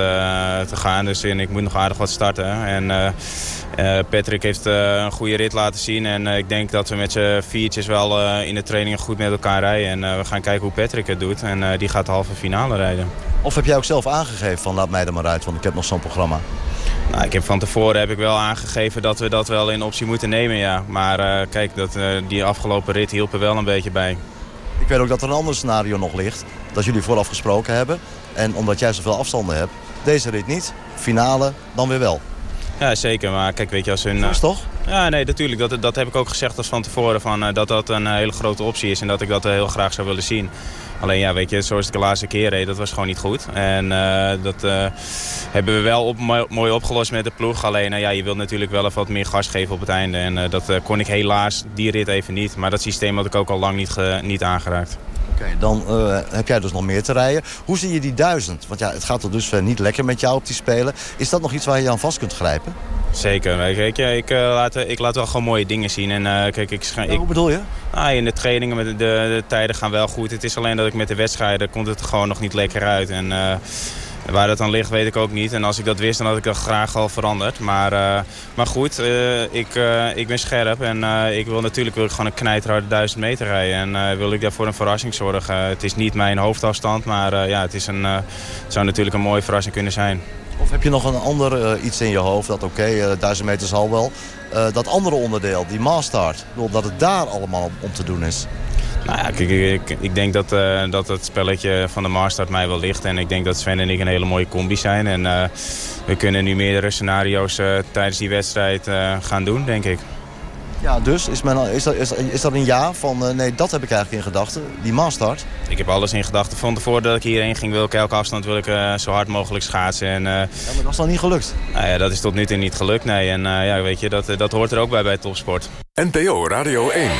te gaan. Dus en ik moet nog aardig wat starten. En uh, Patrick heeft een goede rit laten zien. En ik denk dat we met z'n viertjes wel in de trainingen goed met elkaar rijden. En we gaan kijken hoe Patrick het doet. En die gaat de halve finale rijden. Of heb jij ook zelf aangegeven van laat mij er maar uit, want ik heb nog zo'n programma? Nou, ik heb van tevoren heb ik wel aangegeven dat we dat wel in optie moeten nemen, ja. Maar kijk, dat, die afgelopen rit hielp er wel een beetje bij. Ik weet ook dat er een ander scenario nog ligt. Dat jullie vooraf gesproken hebben. En omdat jij zoveel afstanden hebt, deze rit niet. Finale dan weer wel. Ja, zeker. Maar kijk, weet je, als hun... Is toch? Ja, nee, natuurlijk. Dat, dat heb ik ook gezegd als van tevoren. Van, dat dat een hele grote optie is en dat ik dat heel graag zou willen zien. Alleen ja, weet je, zoals ik de laatste keer reed, dat was gewoon niet goed. En dat hebben we wel mooi, opgelost met de ploeg. Alleen ja, je wilt natuurlijk wel even wat meer gas geven op het einde. En dat kon ik helaas die rit even niet. Maar dat systeem had ik ook al lang niet, niet aangeraakt. Okay, dan heb jij dus nog meer te rijden. Hoe zie je die duizend? Want ja, het gaat er dus niet lekker met jou op die spelen. Is dat nog iets waar je aan vast kunt grijpen? Zeker. Kijk, ik, uh, laat, ik laat wel gewoon mooie dingen zien. En, uh, kijk, ik, ik, hoe bedoel je? Ah, in de trainingen, met de, de, tijden gaan wel goed. Het is alleen dat ik met de wedstrijden komt het er gewoon nog niet lekker uit. En waar dat dan ligt, weet ik ook niet. En als ik dat wist, dan had ik dat graag al veranderd. Maar, maar goed, ik, ik ben scherp. En ik wil natuurlijk wil ik gewoon een knijterharde duizend meter rijden. En wil ik daarvoor een verrassing zorgen. het is niet mijn hoofdafstand, maar ja, het, is een, zou natuurlijk een mooie verrassing kunnen zijn. Of heb je nog een ander iets in je hoofd dat oké, okay, uh, duizend meter zal wel. Dat andere onderdeel, die maastart, dat het daar allemaal om te doen is. Nou ja, ik, ik, ik denk dat, dat het spelletje van de maastart mij wel ligt. En ik denk dat Sven en ik een hele mooie combi zijn. En we kunnen nu meerdere scenario's tijdens die wedstrijd gaan doen, denk ik. Ja, dus is, men, is, dat, is, is dat een ja van uh, nee, dat heb ik eigenlijk in gedachten, die maastart? Ik heb alles in gedachten. Van tevoren dat ik hierheen ging, wil ik elke afstand wil ik, uh, zo hard mogelijk schaatsen. En, uh, ja, maar dat is dan niet gelukt? Nou ja, dat is tot nu toe niet gelukt, nee. En ja, weet je, dat, dat hoort er ook bij bij topsport. NPO Radio 1.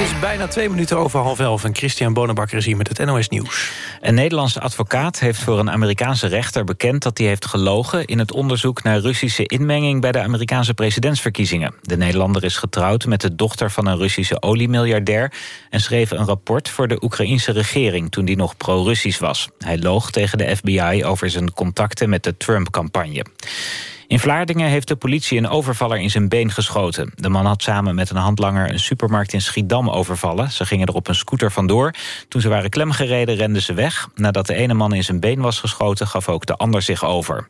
Het is bijna twee minuten over half elf en Christian Bonenbakker is hier met het NOS Nieuws. Een Nederlandse advocaat heeft voor een Amerikaanse rechter bekend dat hij heeft gelogen in het onderzoek naar Russische inmenging bij de Amerikaanse presidentsverkiezingen. De Nederlander is getrouwd met de dochter van een Russische oliemiljardair en schreef een rapport voor de Oekraïense regering toen die nog pro-Russisch was. Hij loog tegen de FBI over zijn contacten met de Trump-campagne. In Vlaardingen heeft de politie een overvaller in zijn been geschoten. De man had samen met een handlanger een supermarkt in Schiedam overvallen. Ze gingen er op een scooter vandoor. Toen ze waren klemgereden renden ze weg. Nadat de ene man in zijn been was geschoten gaf ook de ander zich over.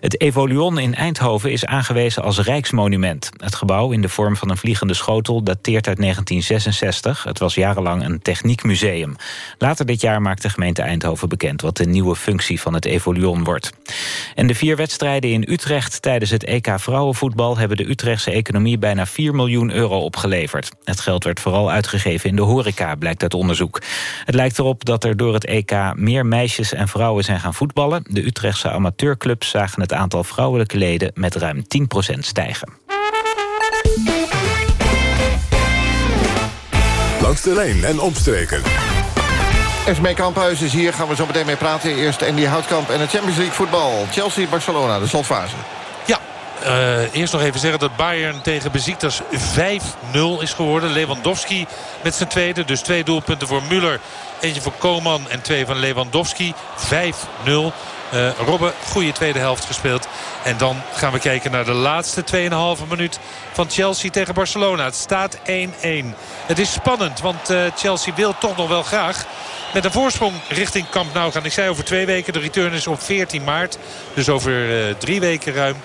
Het Evoluon in Eindhoven is aangewezen als rijksmonument. Het gebouw in de vorm van een vliegende schotel dateert uit 1966. Het was jarenlang een techniekmuseum. Later dit jaar maakt de gemeente Eindhoven bekend... wat de nieuwe functie van het Evoluon wordt. En de vier wedstrijden in Utrecht tijdens het EK vrouwenvoetbal... hebben de Utrechtse economie bijna 4 miljoen euro opgeleverd. Het geld werd vooral uitgegeven in de horeca, blijkt uit onderzoek. Het lijkt erop dat er door het EK meer meisjes en vrouwen zijn gaan voetballen. De Utrechtse amateurclubs zagen het aantal vrouwelijke leden... met ruim 10% stijgen. Langs de lijn en omstreken. Esmee Kamphuis is hier, gaan we zo meteen mee praten. Eerst Andy Houtkamp en het Champions League voetbal. Chelsea-Barcelona, de slotfase. Ja, uh, eerst nog even zeggen dat Bayern tegen Besiktas 5-0 is geworden. Lewandowski met zijn tweede. Dus twee doelpunten voor Müller. Eentje voor Koman en twee van Lewandowski. 5-0. Uh, Robben, goede tweede helft gespeeld. En dan gaan we kijken naar de laatste 2,5 minuut van Chelsea tegen Barcelona. Het staat 1-1. Het is spannend, want uh, Chelsea wil toch nog wel graag met een voorsprong richting Camp Nou gaan. Ik zei over twee weken. De return is op 14 maart. Dus over uh, drie weken ruim.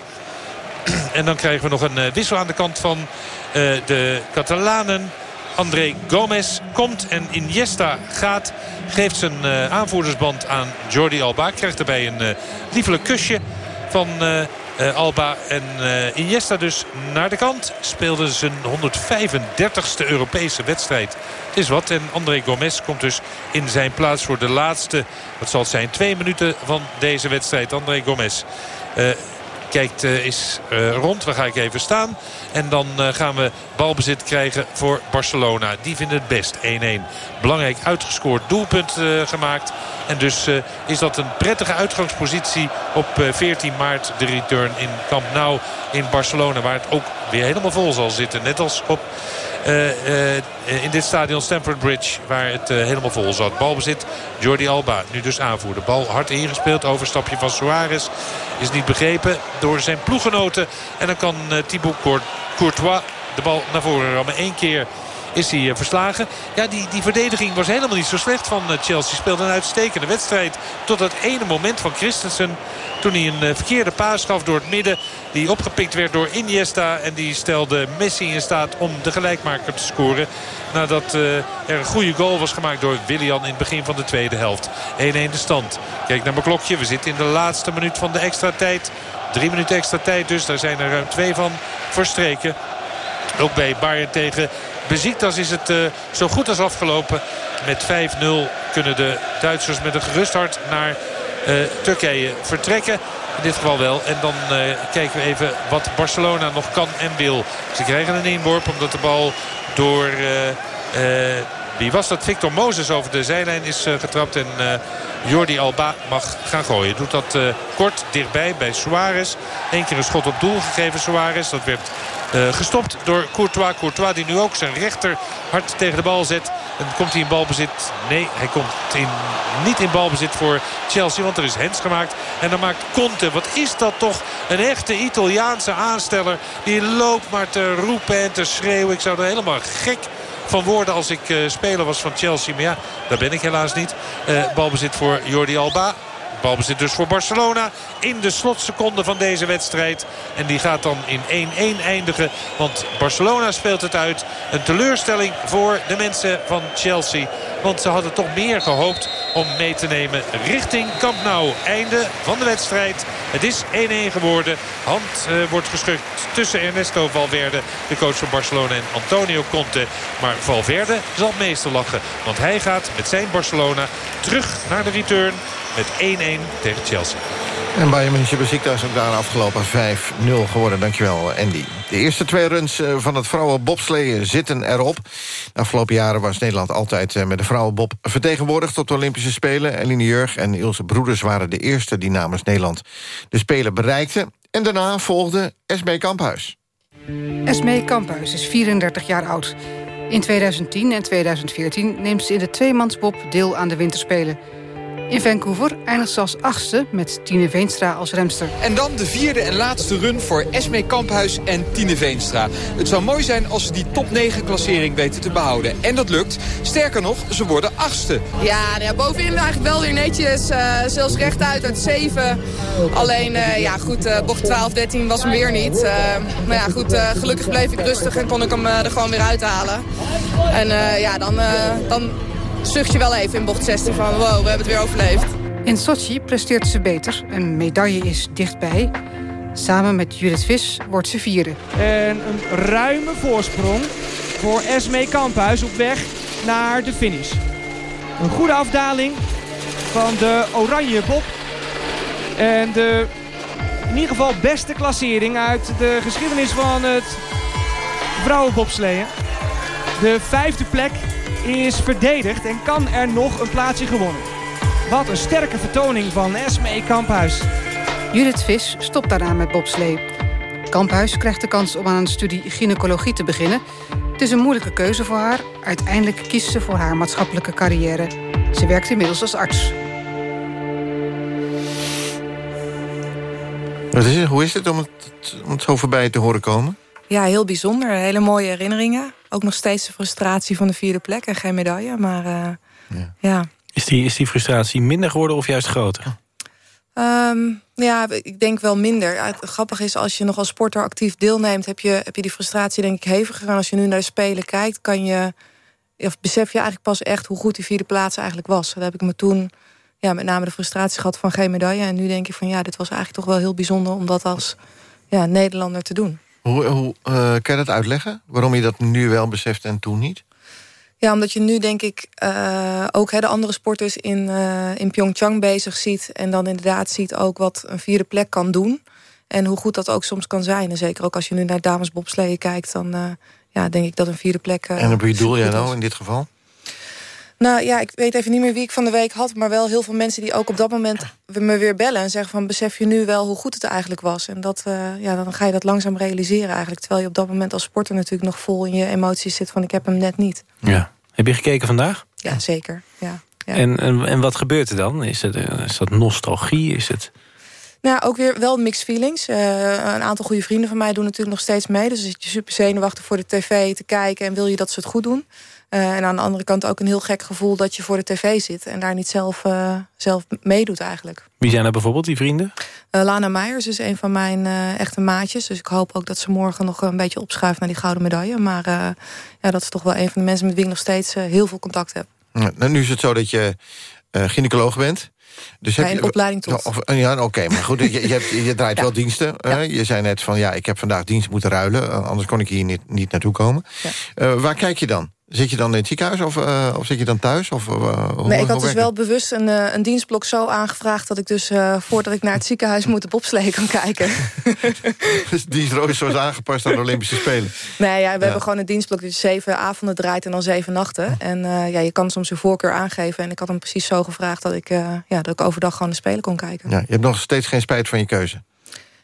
en dan krijgen we nog een uh, wissel aan de kant van uh, de Catalanen. André Gomez komt en Iniesta gaat. Geeft zijn aanvoerdersband aan Jordi Alba. Krijgt erbij een liefelijk kusje van uh, Alba en uh, Iniesta dus naar de kant. Speelde zijn 135ste Europese wedstrijd. Het is wat. En André Gomez komt dus in zijn plaats voor de laatste... wat zal het zijn, twee minuten van deze wedstrijd. André Gomez. Uh, Kijkt uh, is uh, rond. Waar ga ik even staan. En dan uh, gaan we balbezit krijgen voor Barcelona. Die vinden het best. 1-1. Belangrijk uitgescoord doelpunt gemaakt. En dus is dat een prettige uitgangspositie op 14 maart. De return in Camp Nou in Barcelona. Waar het ook weer helemaal vol zal zitten. Net als op in dit stadion Stamford Bridge. Waar het helemaal vol zat. Balbezit Jordi Alba. Nu dus aanvoerder. Bal hard ingespeeld. Overstapje van Suarez. Is niet begrepen door zijn ploegenoten. En dan kan Thibaut Courtois de bal naar voren rammen. Eén keer is hij verslagen. Ja, die, die verdediging was helemaal niet zo slecht van Chelsea. Speelde een uitstekende wedstrijd. Tot dat ene moment van Christensen. Toen hij een verkeerde paas gaf door het midden. Die opgepikt werd door Iniesta. En die stelde Messi in staat om de gelijkmaker te scoren. Nadat er een goede goal was gemaakt door Willian in het begin van de tweede helft. 1-1 de stand. Kijk naar mijn klokje. We zitten in de laatste minuut van de extra tijd. Drie minuten extra tijd dus. Daar zijn er ruim twee van verstreken. Ook bij Bayern tegen Beziktas is het uh, zo goed als afgelopen. Met 5-0 kunnen de Duitsers met een gerust hart naar uh, Turkije vertrekken. In dit geval wel. En dan uh, kijken we even wat Barcelona nog kan en wil. Ze krijgen een inworp omdat de bal door... wie was dat? Victor Moses over de zijlijn is getrapt. En Jordi Alba mag gaan gooien. Doet dat kort dichtbij bij Suarez. Eén keer een schot op doel gegeven Suarez. Dat werd gestopt door Courtois. Courtois die nu ook zijn rechter hard tegen de bal zet. En komt hij in balbezit? Nee, hij komt in, niet in balbezit voor Chelsea. Want er is hens gemaakt. En dan maakt Conte. Wat is dat toch een echte Italiaanse aansteller. Die loopt maar te roepen en te schreeuwen. Ik zou er helemaal gek van worden als ik uh, speler was van Chelsea. Maar ja, daar ben ik helaas niet. Uh, balbezit voor Jordi Alba. Balbezit dus voor Barcelona in de slotseconde van deze wedstrijd. En die gaat dan in 1-1 eindigen. Want Barcelona speelt het uit. Een teleurstelling voor de mensen van Chelsea. Want ze hadden toch meer gehoopt om mee te nemen richting Camp Nou. Einde van de wedstrijd. Het is 1-1 geworden. Hand uh, wordt geschukt tussen Ernesto Valverde, de coach van Barcelona, en Antonio Conte. Maar Valverde zal het meeste lachen. Want hij gaat met zijn Barcelona terug naar de return met 1-1 tegen Chelsea. En Bayern München Besiktas ook daar afgelopen 5-0 geworden. Dankjewel, Andy. De eerste twee runs eh, van het vrouwenbobsleeën zitten erop. De afgelopen jaren was Nederland altijd eh, met de vrouwenbob vertegenwoordigd... op de Olympische Spelen. Eline Jurg en Ilse Broeders waren de eerste die namens Nederland... de Spelen bereikten. En daarna volgde Esmee Kamphuis. Esmee Kamphuis is 34 jaar oud. In 2010 en 2014 neemt ze in de tweemansbob deel aan de winterspelen... In Vancouver eindigt ze als achtste met Tine Veenstra als remster. En dan de vierde en laatste run voor Esme Kamphuis en Tine Veenstra. Het zou mooi zijn als ze die top 9 klassering weten te behouden. En dat lukt. Sterker nog, ze worden achtste. Ja, ja bovenin eigenlijk wel weer netjes. Uh, zelfs rechtuit uit 7. Alleen, uh, ja goed, uh, bocht 12, 13 was hem weer niet. maar ja goed, gelukkig bleef ik rustig en kon ik hem er gewoon weer uithalen. En ja, dan, dan zucht je wel even in bocht 16 van wow, we hebben het weer overleefd. In Sochi presteert ze beter. Een medaille is dichtbij. Samen met Judith Vis wordt ze vierde. En een ruime voorsprong voor Esme Kamphuis op weg naar de finish. Een goede afdaling van de oranje bob. En de in ieder geval beste klassering uit de geschiedenis van het vrouwenbobsleeën. De vijfde plek is verdedigd en kan er nog een plaatsje gewonnen. Wat een sterke vertoning van Esme Kamphuis. Judith Vis stopt daarna met bobslee. Kamphuis krijgt de kans om aan een studie gynaecologie te beginnen. Het is een moeilijke keuze voor haar. Uiteindelijk kiest ze voor haar maatschappelijke carrière. Ze werkt inmiddels als arts. Wat is het? Hoe is het om het, om het zo voorbij te horen komen? Ja, heel bijzonder. Hele mooie herinneringen. Ook nog steeds de frustratie van de vierde plek en geen medaille. Maar uh, ja. ja. Is, die, is die frustratie minder geworden of juist groter? Um, ja, ik denk wel minder. Het grappige is, als je nog als sporter actief deelneemt... heb je, heb je die frustratie denk ik heviger. En als je nu naar de Spelen kijkt, kan je, of besef je eigenlijk pas echt... hoe goed die vierde plaats eigenlijk was. Dat heb ik me toen ja, met name de frustratie gehad van geen medaille. En nu denk ik van ja, dit was eigenlijk toch wel heel bijzonder... om dat als ja, Nederlander te doen. Hoe, hoe uh, kan je dat uitleggen? Waarom je dat nu wel beseft en toen niet? Ja, omdat je nu denk ik uh, ook he, de andere sporters in, uh, in Pyeongchang bezig ziet... en dan inderdaad ziet ook wat een vierde plek kan doen. En hoe goed dat ook soms kan zijn. En zeker ook als je nu naar damesbobsleeën kijkt... dan ja, denk ik dat een vierde plek... en op wie doel jij nou in dit geval? Nou ja, ik weet even niet meer wie ik van de week had... maar wel heel veel mensen die ook op dat moment me weer bellen... en zeggen van besef je nu wel hoe goed het eigenlijk was. En dat, uh, ja, dan ga je dat langzaam realiseren eigenlijk. Terwijl je op dat moment als sporter natuurlijk nog vol in je emoties zit... van ik heb hem net niet. Ja. Heb je gekeken vandaag? Ja, zeker. Ja, ja. En, en, en wat gebeurt er dan? Is, het, is dat nostalgie? Is het... Nou, ook weer wel mixed feelings. Uh, een aantal goede vrienden van mij doen natuurlijk nog steeds mee. Dus zit je super zenuwachtig voor de tv te kijken... en wil je dat ze het goed doen. Uh, en aan de andere kant ook een heel gek gevoel dat je voor de tv zit... en daar niet zelf, uh, zelf meedoet eigenlijk. Wie zijn er bijvoorbeeld, die vrienden? Uh, Lana Meijers is een van mijn echte maatjes. Dus ik hoop ook dat ze morgen nog een beetje opschuift naar die gouden medaille. Maar ja, dat is toch wel een van de mensen met wie ik nog steeds heel veel contact heb. Ja, nou, nu is het zo dat je gynaecoloog bent... Dus heb je, opleiding tot. Of, ja, oké, maar goed, je, je, hebt, je draait ja. wel diensten. Ja. Je zei net van, ja, ik heb vandaag dienst moeten ruilen... anders kon ik hier niet, niet naartoe komen. Ja. Uh, waar kijk je dan? Zit je dan in het ziekenhuis of, uh, of zit je dan thuis? Of, uh, hoe, nee, ik had dus wel bewust een, uh, een dienstblok zo aangevraagd... dat ik dus voordat ik naar het ziekenhuis moet op opslee kan kijken. dus die is zoals aangepast aan de Olympische Spelen? Nee, ja, we ja. hebben gewoon een dienstblok dat je zeven avonden draait en dan zeven nachten. En ja, je kan soms je voorkeur aangeven. En ik had hem precies zo gevraagd dat ik, ja, dat ik overdag gewoon de Spelen kon kijken. Ja, je hebt nog steeds geen spijt van je keuze?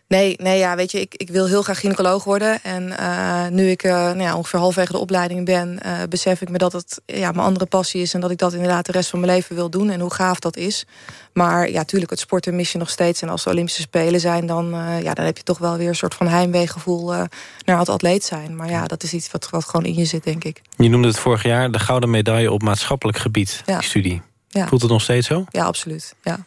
Nee, nee ja, weet je, ik, ik wil heel graag gynaecoloog worden. En uh, nu ik uh, nou ja, ongeveer halverwege de opleiding ben... Uh, besef ik me dat het ja, mijn andere passie is... en dat ik dat inderdaad de rest van mijn leven wil doen. En hoe gaaf dat is. Maar ja, tuurlijk, het sporten mis je nog steeds. En als de Olympische Spelen zijn... dan, ja, dan heb je toch wel weer een soort van heimweegevoel... naar het atleet zijn. Maar ja, dat is iets wat, wat gewoon in je zit, denk ik. Je noemde het vorig jaar de gouden medaille op maatschappelijk gebied, ja. die studie. Ja. Voelt het nog steeds zo? Ja, absoluut, ja.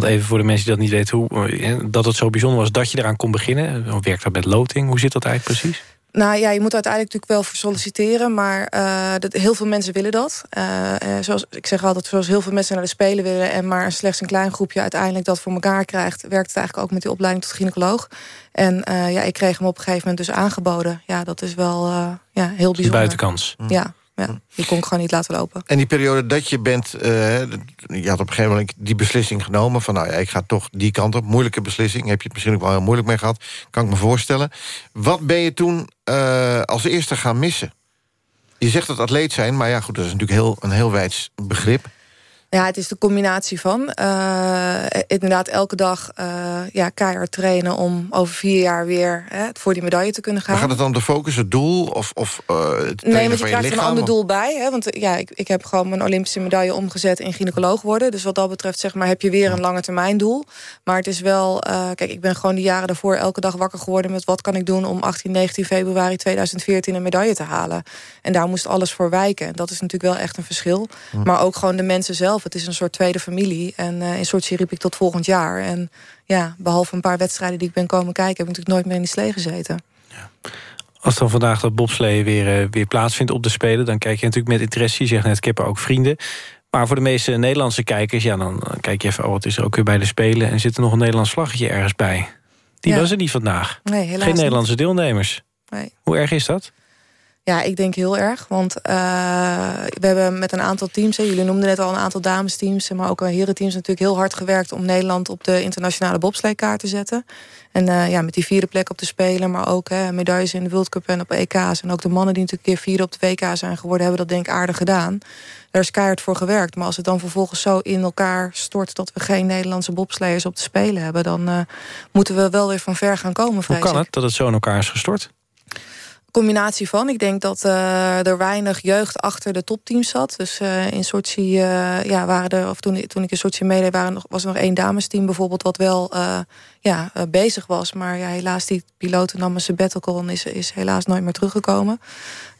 Want even voor de mensen die dat niet weten, hoe, dat het zo bijzonder was dat je eraan kon beginnen. Hoe werkt dat met loting? Hoe zit dat eigenlijk precies? Nou ja, je moet uiteindelijk natuurlijk wel voor solliciteren. Maar uh, dat, heel veel mensen willen dat. Uh, zoals ik zeg altijd, zoals heel veel mensen naar de Spelen willen... en maar slechts een klein groepje uiteindelijk dat voor elkaar krijgt... werkt het eigenlijk ook met die opleiding tot gynaecoloog. En uh, ja, ik kreeg hem op een gegeven moment dus aangeboden. Ja, dat is wel ja, heel bijzonder. buitenkans. Ja. Ja, die kon ik gewoon niet laten lopen. En die periode dat je bent... Uh, je had op een gegeven moment die beslissing genomen... van nou ja, ik ga toch die kant op. Moeilijke beslissing. Heb je het misschien ook wel heel moeilijk mee gehad. Kan ik me voorstellen. Wat ben je toen uh, als eerste gaan missen? Je zegt dat atleet zijn, maar ja goed, dat is natuurlijk heel, een heel wijd begrip. Ja, het is de combinatie van. Uh, inderdaad, elke dag uh, ja, keihard trainen om over vier jaar weer hè, voor die medaille te kunnen gaan. Maar gaat het dan de focus, het doel? Of, of uh, het nee, want je krijgt je een ander doel bij. Hè, want ja, ik, ik heb gewoon mijn Olympische medaille omgezet in gynaecoloog worden. Dus wat dat betreft zeg maar, heb je weer een lange termijn doel. Maar het is wel, kijk, ik ben gewoon de jaren daarvoor elke dag wakker geworden met wat kan ik doen om 18, 19 februari 2014 een medaille te halen. En daar moest alles voor wijken. En dat is natuurlijk wel echt een verschil. Maar ook gewoon de mensen zelf het is een soort tweede familie. En uh, in Sochi riep ik tot volgend jaar. En ja, behalve een paar wedstrijden die ik ben komen kijken... heb ik natuurlijk nooit meer in die slee gezeten. Ja. Als dan vandaag dat bobslee weer, uh, weer plaatsvindt op de Spelen... dan kijk je natuurlijk met interesse. Je zegt net, ik heb er ook vrienden. Maar voor de meeste Nederlandse kijkers... ja, dan kijk je even, oh, wat is er ook weer bij de Spelen... en zit er nog een Nederlands vlaggetje ergens bij. Die ja. was er niet vandaag. Nee, Geen Nederlandse niet. deelnemers. Nee. Hoe erg is dat? Ja, ik denk heel erg. Want uh, we hebben met een aantal teams... Hè, jullie noemden net al een aantal damesteams... maar ook herenteams natuurlijk heel hard gewerkt... om Nederland op de internationale bobsleekaart te zetten. En uh, ja, met die vierde plek op de Spelen... maar ook hè, medailles in de World Cup en op EK's... en ook de mannen die natuurlijk een keer vierde op de WK zijn geworden... hebben dat denk ik aardig gedaan. Daar is keihard voor gewerkt. Maar als het dan vervolgens zo in elkaar stort... dat we geen Nederlandse bobsleiers op de Spelen hebben... dan uh, moeten we wel weer van ver gaan komen, Hoe kan het dat het zo in elkaar is gestort? Combinatie van. Ik denk dat uh, er weinig jeugd achter de topteams zat. Dus uh, in Sochi uh, ja, waren er, of toen, toen ik in Sochi meedeed, nog, was er nog één damesteam bijvoorbeeld wat wel ja, bezig was. Maar ja, helaas die piloten nam een sabbatical en is, is helaas nooit meer teruggekomen.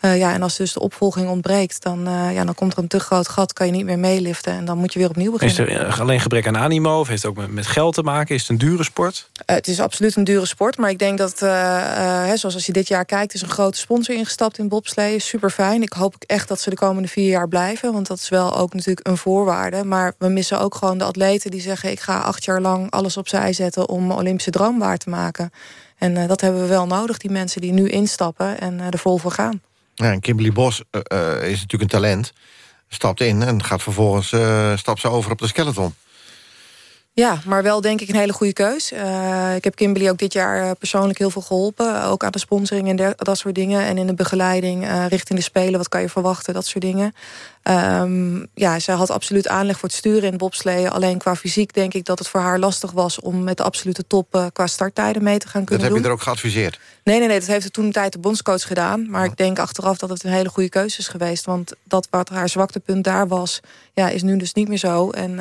ja, en als dus de opvolging ontbreekt, dan, ja, dan komt er een te groot gat, kan je niet meer meeliften en dan moet je weer opnieuw beginnen. Is er alleen gebrek aan animo of heeft het ook met, met geld te maken? Is het een dure sport? het is absoluut een dure sport, maar ik denk dat, hè, zoals als je dit jaar kijkt, is een grote sponsor ingestapt in bobslee. Super fijn. Ik hoop echt dat ze de komende vier jaar blijven. Want dat is wel ook natuurlijk een voorwaarde. Maar we missen ook gewoon de atleten die zeggen... ik ga acht jaar lang alles opzij zetten om mijn Olympische droom waar te maken. En uh, dat hebben we wel nodig, die mensen die nu instappen en uh, er vol voor gaan. Ja, en Kimberly Bos uh, is natuurlijk een talent. Stapt in en gaat vervolgens stapt ze over op de skeleton. Ja, maar wel denk ik een hele goede keus. Ik heb Kimberly ook dit jaar persoonlijk heel veel geholpen. Ook aan de sponsoring en dat soort dingen. En in de begeleiding richting de Spelen. Wat kan je verwachten, dat soort dingen. Um, ja, zij had absoluut aanleg voor het sturen in bobsleeën. Alleen qua fysiek denk ik dat het voor haar lastig was... om met de absolute top qua starttijden mee te gaan kunnen Dat heb je er ook geadviseerd? Nee, nee, nee. Dat heeft toen een tijd de bondscoach gedaan. Maar ik denk achteraf dat het een hele goede keuze is geweest. Want dat wat haar zwaktepunt daar was... Ja, is nu dus niet meer zo. En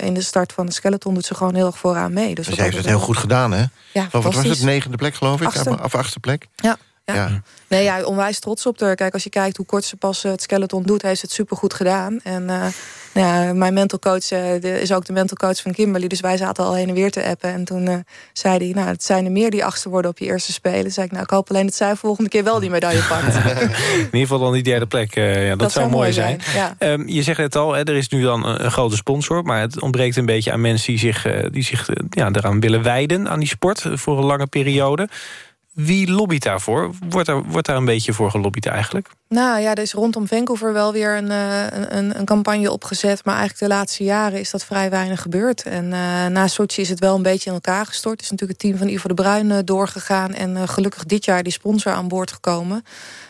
in de start van de skeleton doet ze gewoon heel erg vooraan mee. Dus ze heeft het heel goed gedaan, hè? Ja, wat was het? Negende plek, geloof ik? Achtste. Of achtste plek? Ja. Ja. Nee, ja, onwijs trots op haar. Kijk, als je kijkt hoe kort ze pas het skeleton doet... heeft ze het supergoed gedaan. En uh, nou ja, mijn mental coach uh, de, is ook de mental coach van Kimberly. Dus wij zaten al heen en weer te appen. En toen uh, zei hij, nou, het zijn er meer die achter worden op je eerste spelen. Toen zei ik, nou, ik hoop alleen dat zij volgende keer wel die medaille pakt. In ieder geval dan die derde plek. ja, dat, dat zou, mooi zijn. zijn. Ja. Um, je zegt het al, hè, er is nu dan een, een, grote sponsor. Maar het ontbreekt een beetje aan mensen die zich, die zich ja, eraan willen wijden. Aan die sport voor een lange periode. Wie lobbyt daarvoor? Wordt daar, wordt daar een beetje voor gelobbyd eigenlijk? Nou ja, er is rondom Vancouver wel weer een, een, een campagne opgezet. Maar eigenlijk de laatste jaren is dat vrij weinig gebeurd. En uh, na Sochi is het wel een beetje in elkaar gestort. Is natuurlijk het team van Ivo de Bruin uh, doorgegaan. En gelukkig dit jaar die sponsor aan boord gekomen.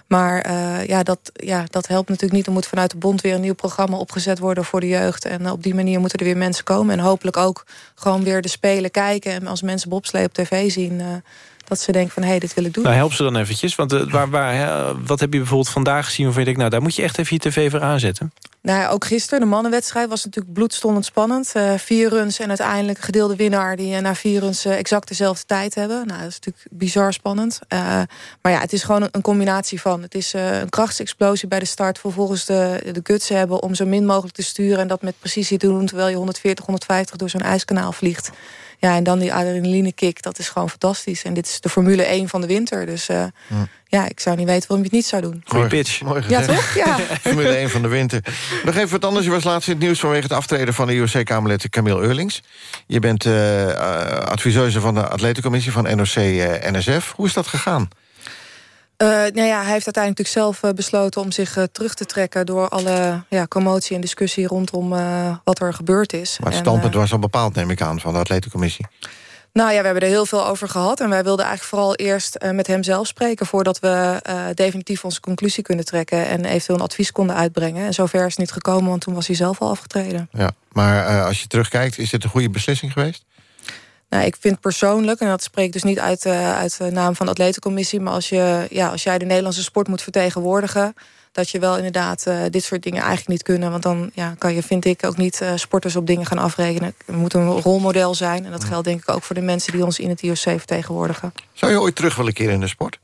Maar ja, dat, ja, dat helpt natuurlijk niet. Er moet vanuit de bond weer een nieuw programma opgezet worden voor de jeugd. En op die manier moeten er weer mensen komen. En hopelijk ook gewoon weer de Spelen kijken. En als mensen bobslee op tv zien dat ze denken van, hé, hey, dit wil ik doen. Nou, help ze dan eventjes. Want uh, waar, waar, wat heb je bijvoorbeeld vandaag gezien... waarvan je denkt, nou, daar moet je echt even je tv voor aanzetten? Nou ook gisteren, de mannenwedstrijd, was natuurlijk bloedstollend spannend. Uh, vier runs en uiteindelijk gedeelde winnaar... die uh, na vier runs exact dezelfde tijd hebben. Nou, dat is natuurlijk bizar spannend. maar ja, het is gewoon een combinatie van. Het is een krachtsexplosie bij de start... vervolgens de, de guts hebben om zo min mogelijk te sturen... en dat met precisie te doen... terwijl je 140, 150 door zo'n ijskanaal vliegt. Ja, en dan die adrenaline kick, dat is gewoon fantastisch. En dit is de Formule 1 van de winter. Dus uh, ja. ja. ik zou niet weten waarom je het niet zou doen. Goeie pitch. Mooi ja, toch? Ja. Formule 1 van de winter. Nog even wat anders. Je was laatst in het nieuws vanwege het aftreden van de IOC-Kamerlid Camille Eurlings. Je bent uh, adviseuse van de atletencommissie van NOC-NSF. Hoe is dat gegaan? Uh, nou ja, hij heeft uiteindelijk natuurlijk zelf uh, besloten om zich uh, terug te trekken... door alle ja, commotie en discussie rondom wat er gebeurd is. Maar het standpunt was al bepaald, neem ik aan, van de atletencommissie. Nou ja, we hebben er heel veel over gehad. En wij wilden eigenlijk vooral eerst met hem zelf spreken... voordat we definitief onze conclusie kunnen trekken... en eventueel een advies konden uitbrengen. En zover is het niet gekomen, want toen was hij zelf al afgetreden. Ja, maar als je terugkijkt, is dit een goede beslissing geweest? Nou, ik vind persoonlijk, en dat spreekt dus niet uit, uh, uit de naam van de atletencommissie... maar als, je, ja, als jij de Nederlandse sport moet vertegenwoordigen... dat je wel inderdaad uh, dit soort dingen eigenlijk niet kunnen. Want dan ja, kan je, vind ik, ook niet uh, sporters op dingen gaan afrekenen. Er moet een rolmodel zijn. En dat geldt denk ik ook voor de mensen die ons in het IOC vertegenwoordigen. Zou je ooit terug willen keren in de sport?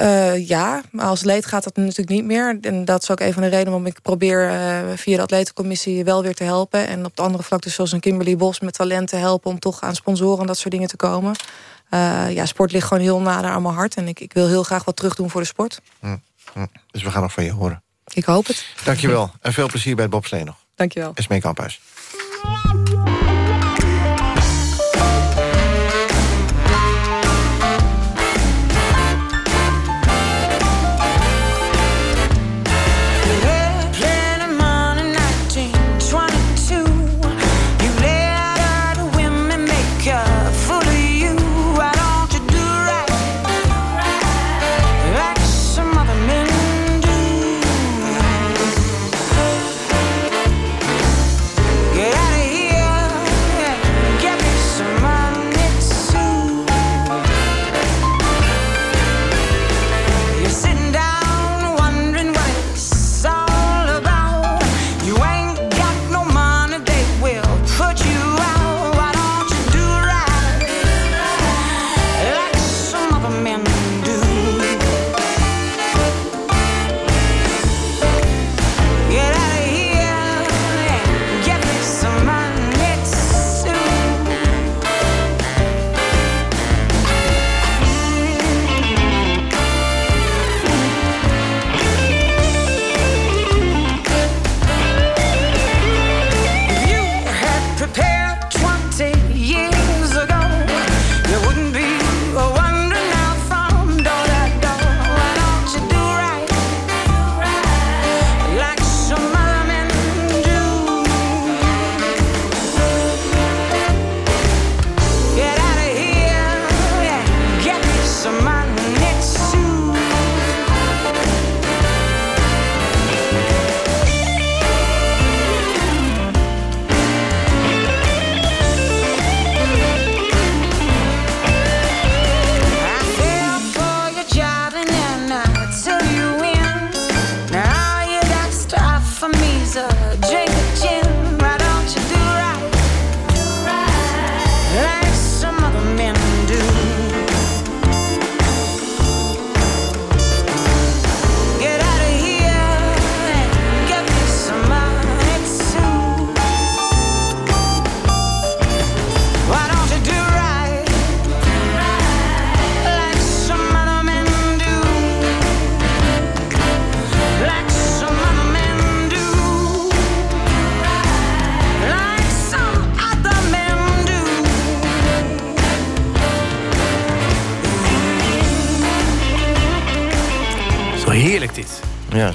Uh, ja, maar als leed gaat dat natuurlijk niet meer. En dat is ook een van de redenen waarom ik probeer uh, via de atletencommissie wel weer te helpen. En op het andere vlak dus zoals een Kimberly Bos met talent te helpen... om toch aan sponsoren en dat soort dingen te komen. Uh, ja, sport ligt gewoon heel nader aan mijn hart. En ik, ik wil heel graag wat terug doen voor de sport. Hm, hm. Dus we gaan nog van je horen. Ik hoop het. Dankjewel. En veel plezier bij het bobslee nog. Dankjewel. Esmee Kamphuis.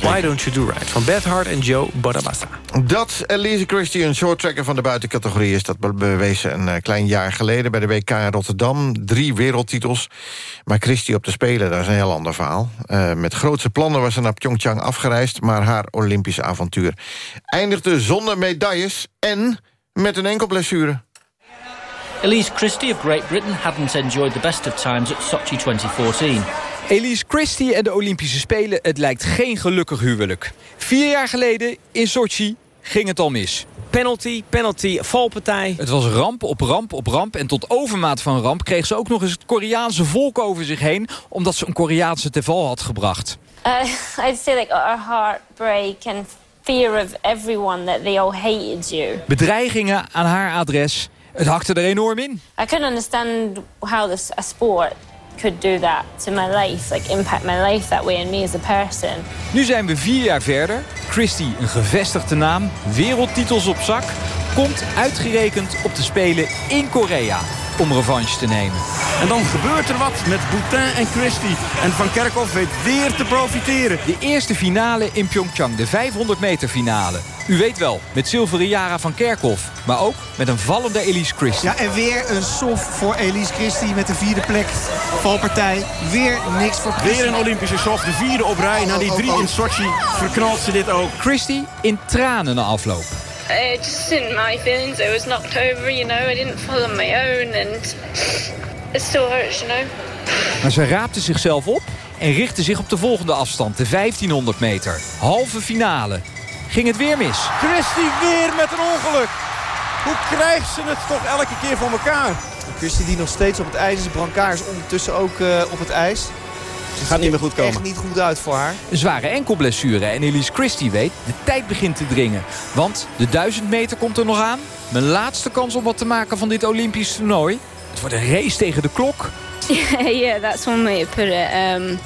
Why Don't You Do Right van Beth Hart en Joe Bonamassa. Dat Elise Christie een shorttracker van de buitencategorie is... dat be- bewezen een eh, klein jaar geleden bij de WK in Rotterdam. Drie wereldtitels. Maar Christie op de Spelen, dat is een heel ander verhaal. Eh, met grootse plannen was ze naar Pyeongchang afgereisd... maar haar Olympische avontuur eindigde zonder medailles... en met een enkel blessure. Elise Christie of Great Britain hadn't enjoyed the best of times at Sochi 2014. Elise Christie en de Olympische Spelen, het lijkt geen gelukkig huwelijk. Vier jaar geleden in Sochi ging het al mis. Penalty, penalty, valpartij. Het was ramp op ramp op ramp. En tot overmaat van ramp kreeg ze ook nog eens het Koreaanse volk over zich heen... omdat ze een Koreaanse te val had gebracht. Uh, I'd say like a heartbreak and fear of everyone that they all hated you. Bedreigingen aan haar adres. Het hakte er enorm in. I couldn't understand how this a sport could do that to my life, like impact my life that way and me as a person. Nu zijn we vier jaar verder. Christie, een gevestigde naam, wereldtitels op zak... komt uitgerekend op de Spelen in Korea om revanche te nemen. En dan gebeurt er wat met Boutin en Christie. En Van Kerkhoff weet weer te profiteren. De eerste finale in Pyeongchang, de 500 meter finale. U weet wel, met zilveren Jara van Kerkhoff. Maar ook met een vallende Elise Christie. Ja, en weer een sof voor Elise Christie met de vierde plek. Valpartij, weer niks voor Christie. Weer een Olympische soft, de vierde op rij. Na die drie in Sochi verknalt ze dit ook. Christie in tranen na afloop. I just didn't my feelings. I was knocked over, you know. I didn't fall on my own and it still hurts, you know. Maar ze raapte zichzelf op en richtte zich op de volgende afstand, de 1500 meter. Halve finale. Ging het weer mis. Christie weer met een ongeluk. Hoe krijgt ze het toch elke keer voor elkaar? Christie die nog steeds op het ijs is. Brancard is ondertussen ook uh, op het ijs. Het gaat niet meer goed komen. Echt niet goed uit voor haar. Een zware enkelblessure en Elise Christie weet, de tijd begint te dringen. Want de 1000 meter komt er nog aan. Mijn laatste kans om wat te maken van dit Olympisch toernooi. Het wordt een race tegen de klok. Yeah, yeah, that's one way to put it. Um,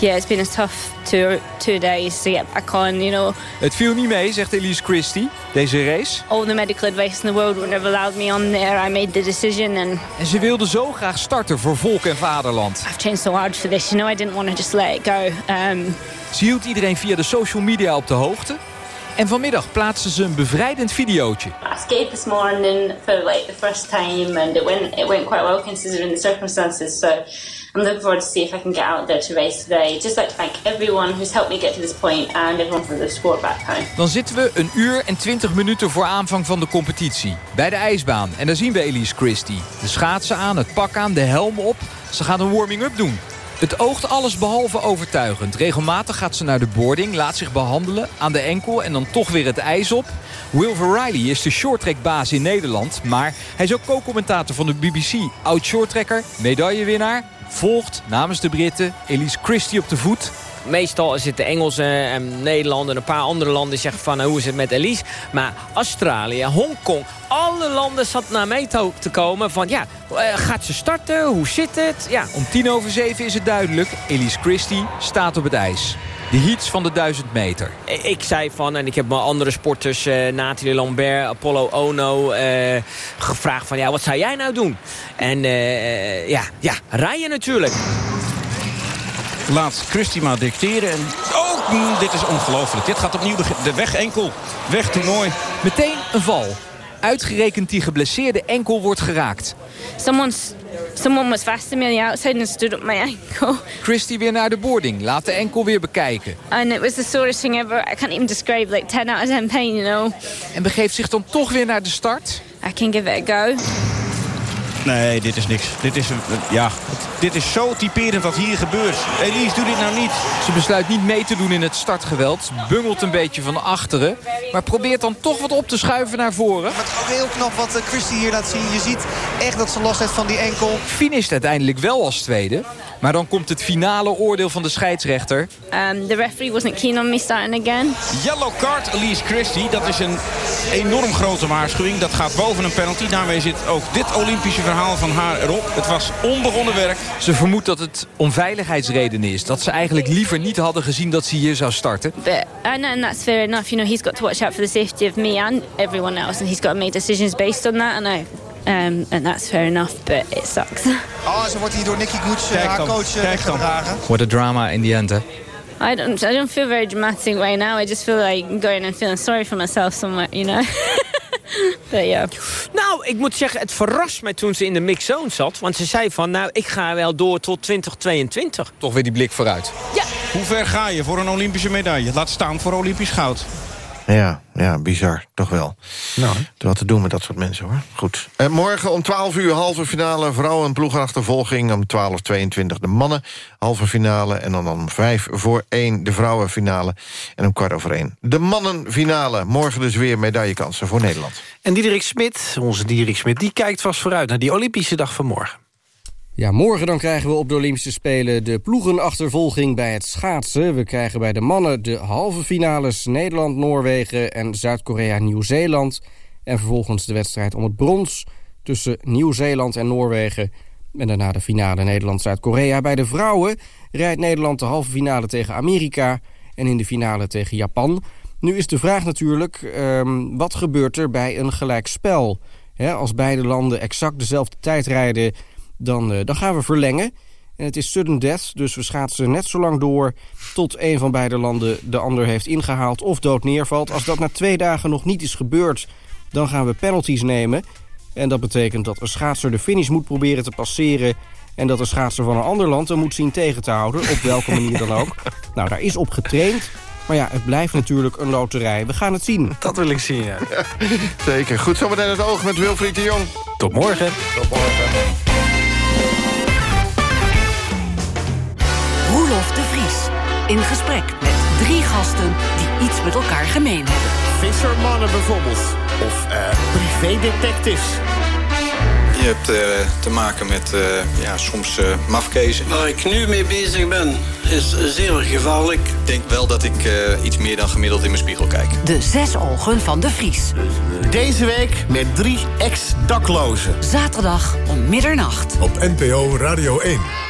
yeah, it's been a tough two, two days to get back on, you know. Het viel niet mee, zegt Elise Christie, deze race. All the medical advice in the world would have allowed me on there. I made the decision and... En ze wilde zo graag starten voor volk en vaderland. I've changed so hard for this, you know. I didn't want to just let it go. Um, ze hield iedereen via de social media op de hoogte. En vanmiddag plaatste ze een bevrijdend videootje. I escaped this morning for like the first time and it went, it went quite well considering the circumstances. So I'm looking forward to see if I can get out there to race today. Just like to everyone who's helped me get to this point and everyone the. Dan zitten we een uur en 20 minuten voor aanvang van de competitie. Bij de ijsbaan. En daar zien we Elise Christie. De schaatsen aan, het pak aan, de helm op. Ze gaat een warming-up doen. Het oogt alles behalve overtuigend. Regelmatig gaat ze naar de boarding, laat zich behandelen aan de enkel en dan toch weer het ijs op. Wilver Riley is de shorttrackbaas in Nederland, maar hij is ook co-commentator van de BBC. Oud shorttracker, medaillewinnaar, volgt namens de Britten Elise Christie op de voet. Meestal zitten Engelsen en Nederland en een paar andere landen zeggen van hoe is het met Elise. Maar Australië, Hongkong, alle landen zat naar mij te komen van ja, gaat ze starten? Hoe zit het? Ja. Om tien over zeven is het duidelijk. Elise Christie staat op het ijs. De heats van de 1000 meter. Ik zei van, en ik heb mijn andere sporters, uh, Nathalie Lambert, Apollo Ono, uh, gevraagd van, ja, wat zou jij nou doen? En uh, ja, ja, rijden natuurlijk. Laat Christy maar dicteren. En... Oh, mm, dit is ongelooflijk. Dit gaat opnieuw de, de weg enkel. Weg toernooi. Meteen een val. Uitgerekend die geblesseerde enkel wordt geraakt. Someone's, someone was faster me on the outside and stood up my ankle. Christy weer naar de boarding. Laat de enkel weer bekijken. And it was the sorest thing ever. I can't even describe like 10 out of 10 pain, you know. En begeeft zich dan toch weer naar de start? I can give it a go. Nee, dit is niks. Dit is, ja, dit is zo typerend wat hier gebeurt. Elise, doe dit nou niet. Ze besluit niet mee te doen in het startgeweld. Bungelt een beetje van achteren. Maar probeert dan toch wat op te schuiven naar voren. Maar het is ook heel knap wat Christy hier laat zien. Je ziet echt dat ze last heeft van die enkel. Finisht uiteindelijk wel als tweede. Maar dan komt het finale oordeel van de scheidsrechter. Um, the referee wasn't keen on me starting again. Yellow card, Elise Christie. Dat is een enorm grote waarschuwing. Dat gaat boven een penalty. Daarmee zit ook dit Olympische verhaal van haar erop. Het was onbegonnen werk. Ze vermoedt dat het om veiligheidsredenen is. Dat ze eigenlijk liever niet hadden gezien dat ze hier zou starten. But I know and that's fair enough. You know, he's got to watch out for the safety of me and everyone else. And he's got to make decisions based on that. And I Um, and that's fair enough, but it sucks. Oh, ze wordt hier door Nicky Gooch, haar coach, weggedragen. What a drama in the end, hè? I don't I don't feel very dramatic right now. I just feel like going and feeling sorry for myself somewhere, you know. Yeah. Nou, ik moet zeggen, het verrast mij toen ze in de mixzone zat. Want ze zei van, nou, ik ga wel door tot 2022. Toch weer die blik vooruit. Ja. Hoe ver ga je voor een Olympische medaille? Laat staan voor Olympisch goud. Ja, ja, bizar, toch wel. Nou, Wat te doen met dat soort mensen, hoor. Goed. En morgen om 12 uur halve finale vrouwen ploegachtervolging. Om 12.22 de mannen halve finale. En dan om 5 voor 1 de vrouwenfinale. En om kwart over 1 de mannenfinale. Morgen dus weer medaillekansen voor Nederland. En Diederik Smit, onze Diederik Smit, die kijkt vast vooruit... naar die Olympische dag van morgen. Ja, morgen dan krijgen we op de Olympische Spelen de ploegenachtervolging bij het schaatsen. We krijgen bij de mannen de halve finales Nederland, Noorwegen en Zuid-Korea, Nieuw-Zeeland. En vervolgens de wedstrijd om het brons tussen Nieuw-Zeeland en Noorwegen. En daarna de finale Nederland-Zuid-Korea. Bij de vrouwen rijdt Nederland de halve finale tegen Amerika en in de finale tegen Japan. Nu is de vraag natuurlijk, ehm, wat gebeurt er bij een gelijkspel? Hè, als beide landen exact dezelfde tijd rijden dan, eh, dan gaan we verlengen. En het is sudden death, dus we schaatsen net zo lang door... tot een van beide landen de ander heeft ingehaald of dood neervalt. Als dat na twee dagen nog niet is gebeurd, dan gaan we penalties nemen. En dat betekent dat een schaatser de finish moet proberen te passeren... en dat een schaatser van een ander land hem moet zien tegen te houden... op welke manier dan ook. Nou, daar is op getraind... Maar ja, het blijft natuurlijk een loterij. We gaan het zien. Dat wil ik zien, ja. Zeker. Goed, zometeen het oog met Wilfried de Jong. Tot morgen. Tot morgen. Roelof de Vries. In gesprek met drie gasten die iets met elkaar gemeen hebben. Vissermannen bijvoorbeeld. Of uh, privédetectives. Je hebt uh, te maken met uh, ja, soms uh, mafkezen. Waar ik nu mee bezig ben, is zeer gevaarlijk. Ik denk wel dat ik iets meer dan gemiddeld in mijn spiegel kijk. De zes ogen van de Vries. Deze week met drie ex-daklozen. Zaterdag om middernacht. Op NPO Radio 1.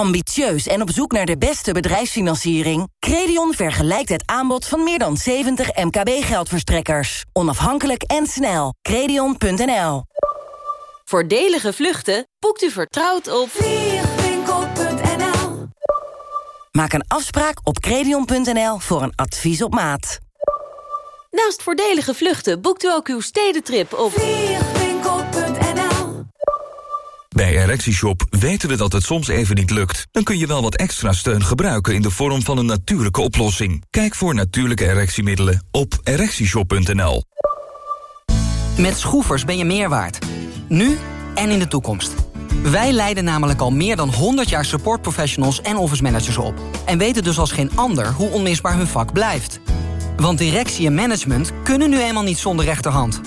Ambitieus en op zoek naar de beste bedrijfsfinanciering? Credion vergelijkt het aanbod van meer dan 70 MKB-geldverstrekkers. Onafhankelijk en snel. Credion.nl Voordelige vluchten boekt u vertrouwd op vliegwinkel.nl Maak een afspraak op Credion.nl voor een advies op maat. Naast voordelige vluchten boekt u ook uw stedentrip op vliegwinkel.nl Bij ErectieShop weten we dat het soms even niet lukt. Dan kun je wel wat extra steun gebruiken in de vorm van een natuurlijke oplossing. Kijk voor natuurlijke erectiemiddelen op ErectieShop.nl. Met schroefers ben je meer waard. Nu en in de toekomst. Wij leiden namelijk al meer dan 100 jaar supportprofessionals en office managers op. En weten dus als geen ander hoe onmisbaar hun vak blijft. Want directie en management kunnen nu eenmaal niet zonder rechterhand.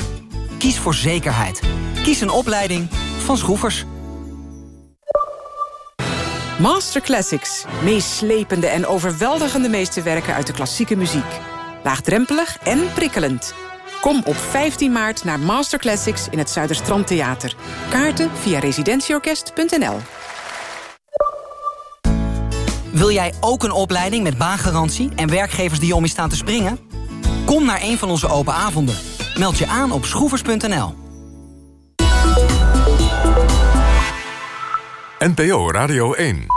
Kies voor zekerheid. Kies een opleiding van schroefers. Master Classics. Meeslepende en overweldigende meesterwerken uit de klassieke muziek. Laagdrempelig en prikkelend. Kom op 15 maart naar Master Classics in het Zuiderstrand Theater. Kaarten via residentieorkest.nl Wil jij ook een opleiding met baangarantie en werkgevers die om je staan te springen? Kom naar een van onze open avonden. Meld je aan op schroevers.nl. NPO Radio 1.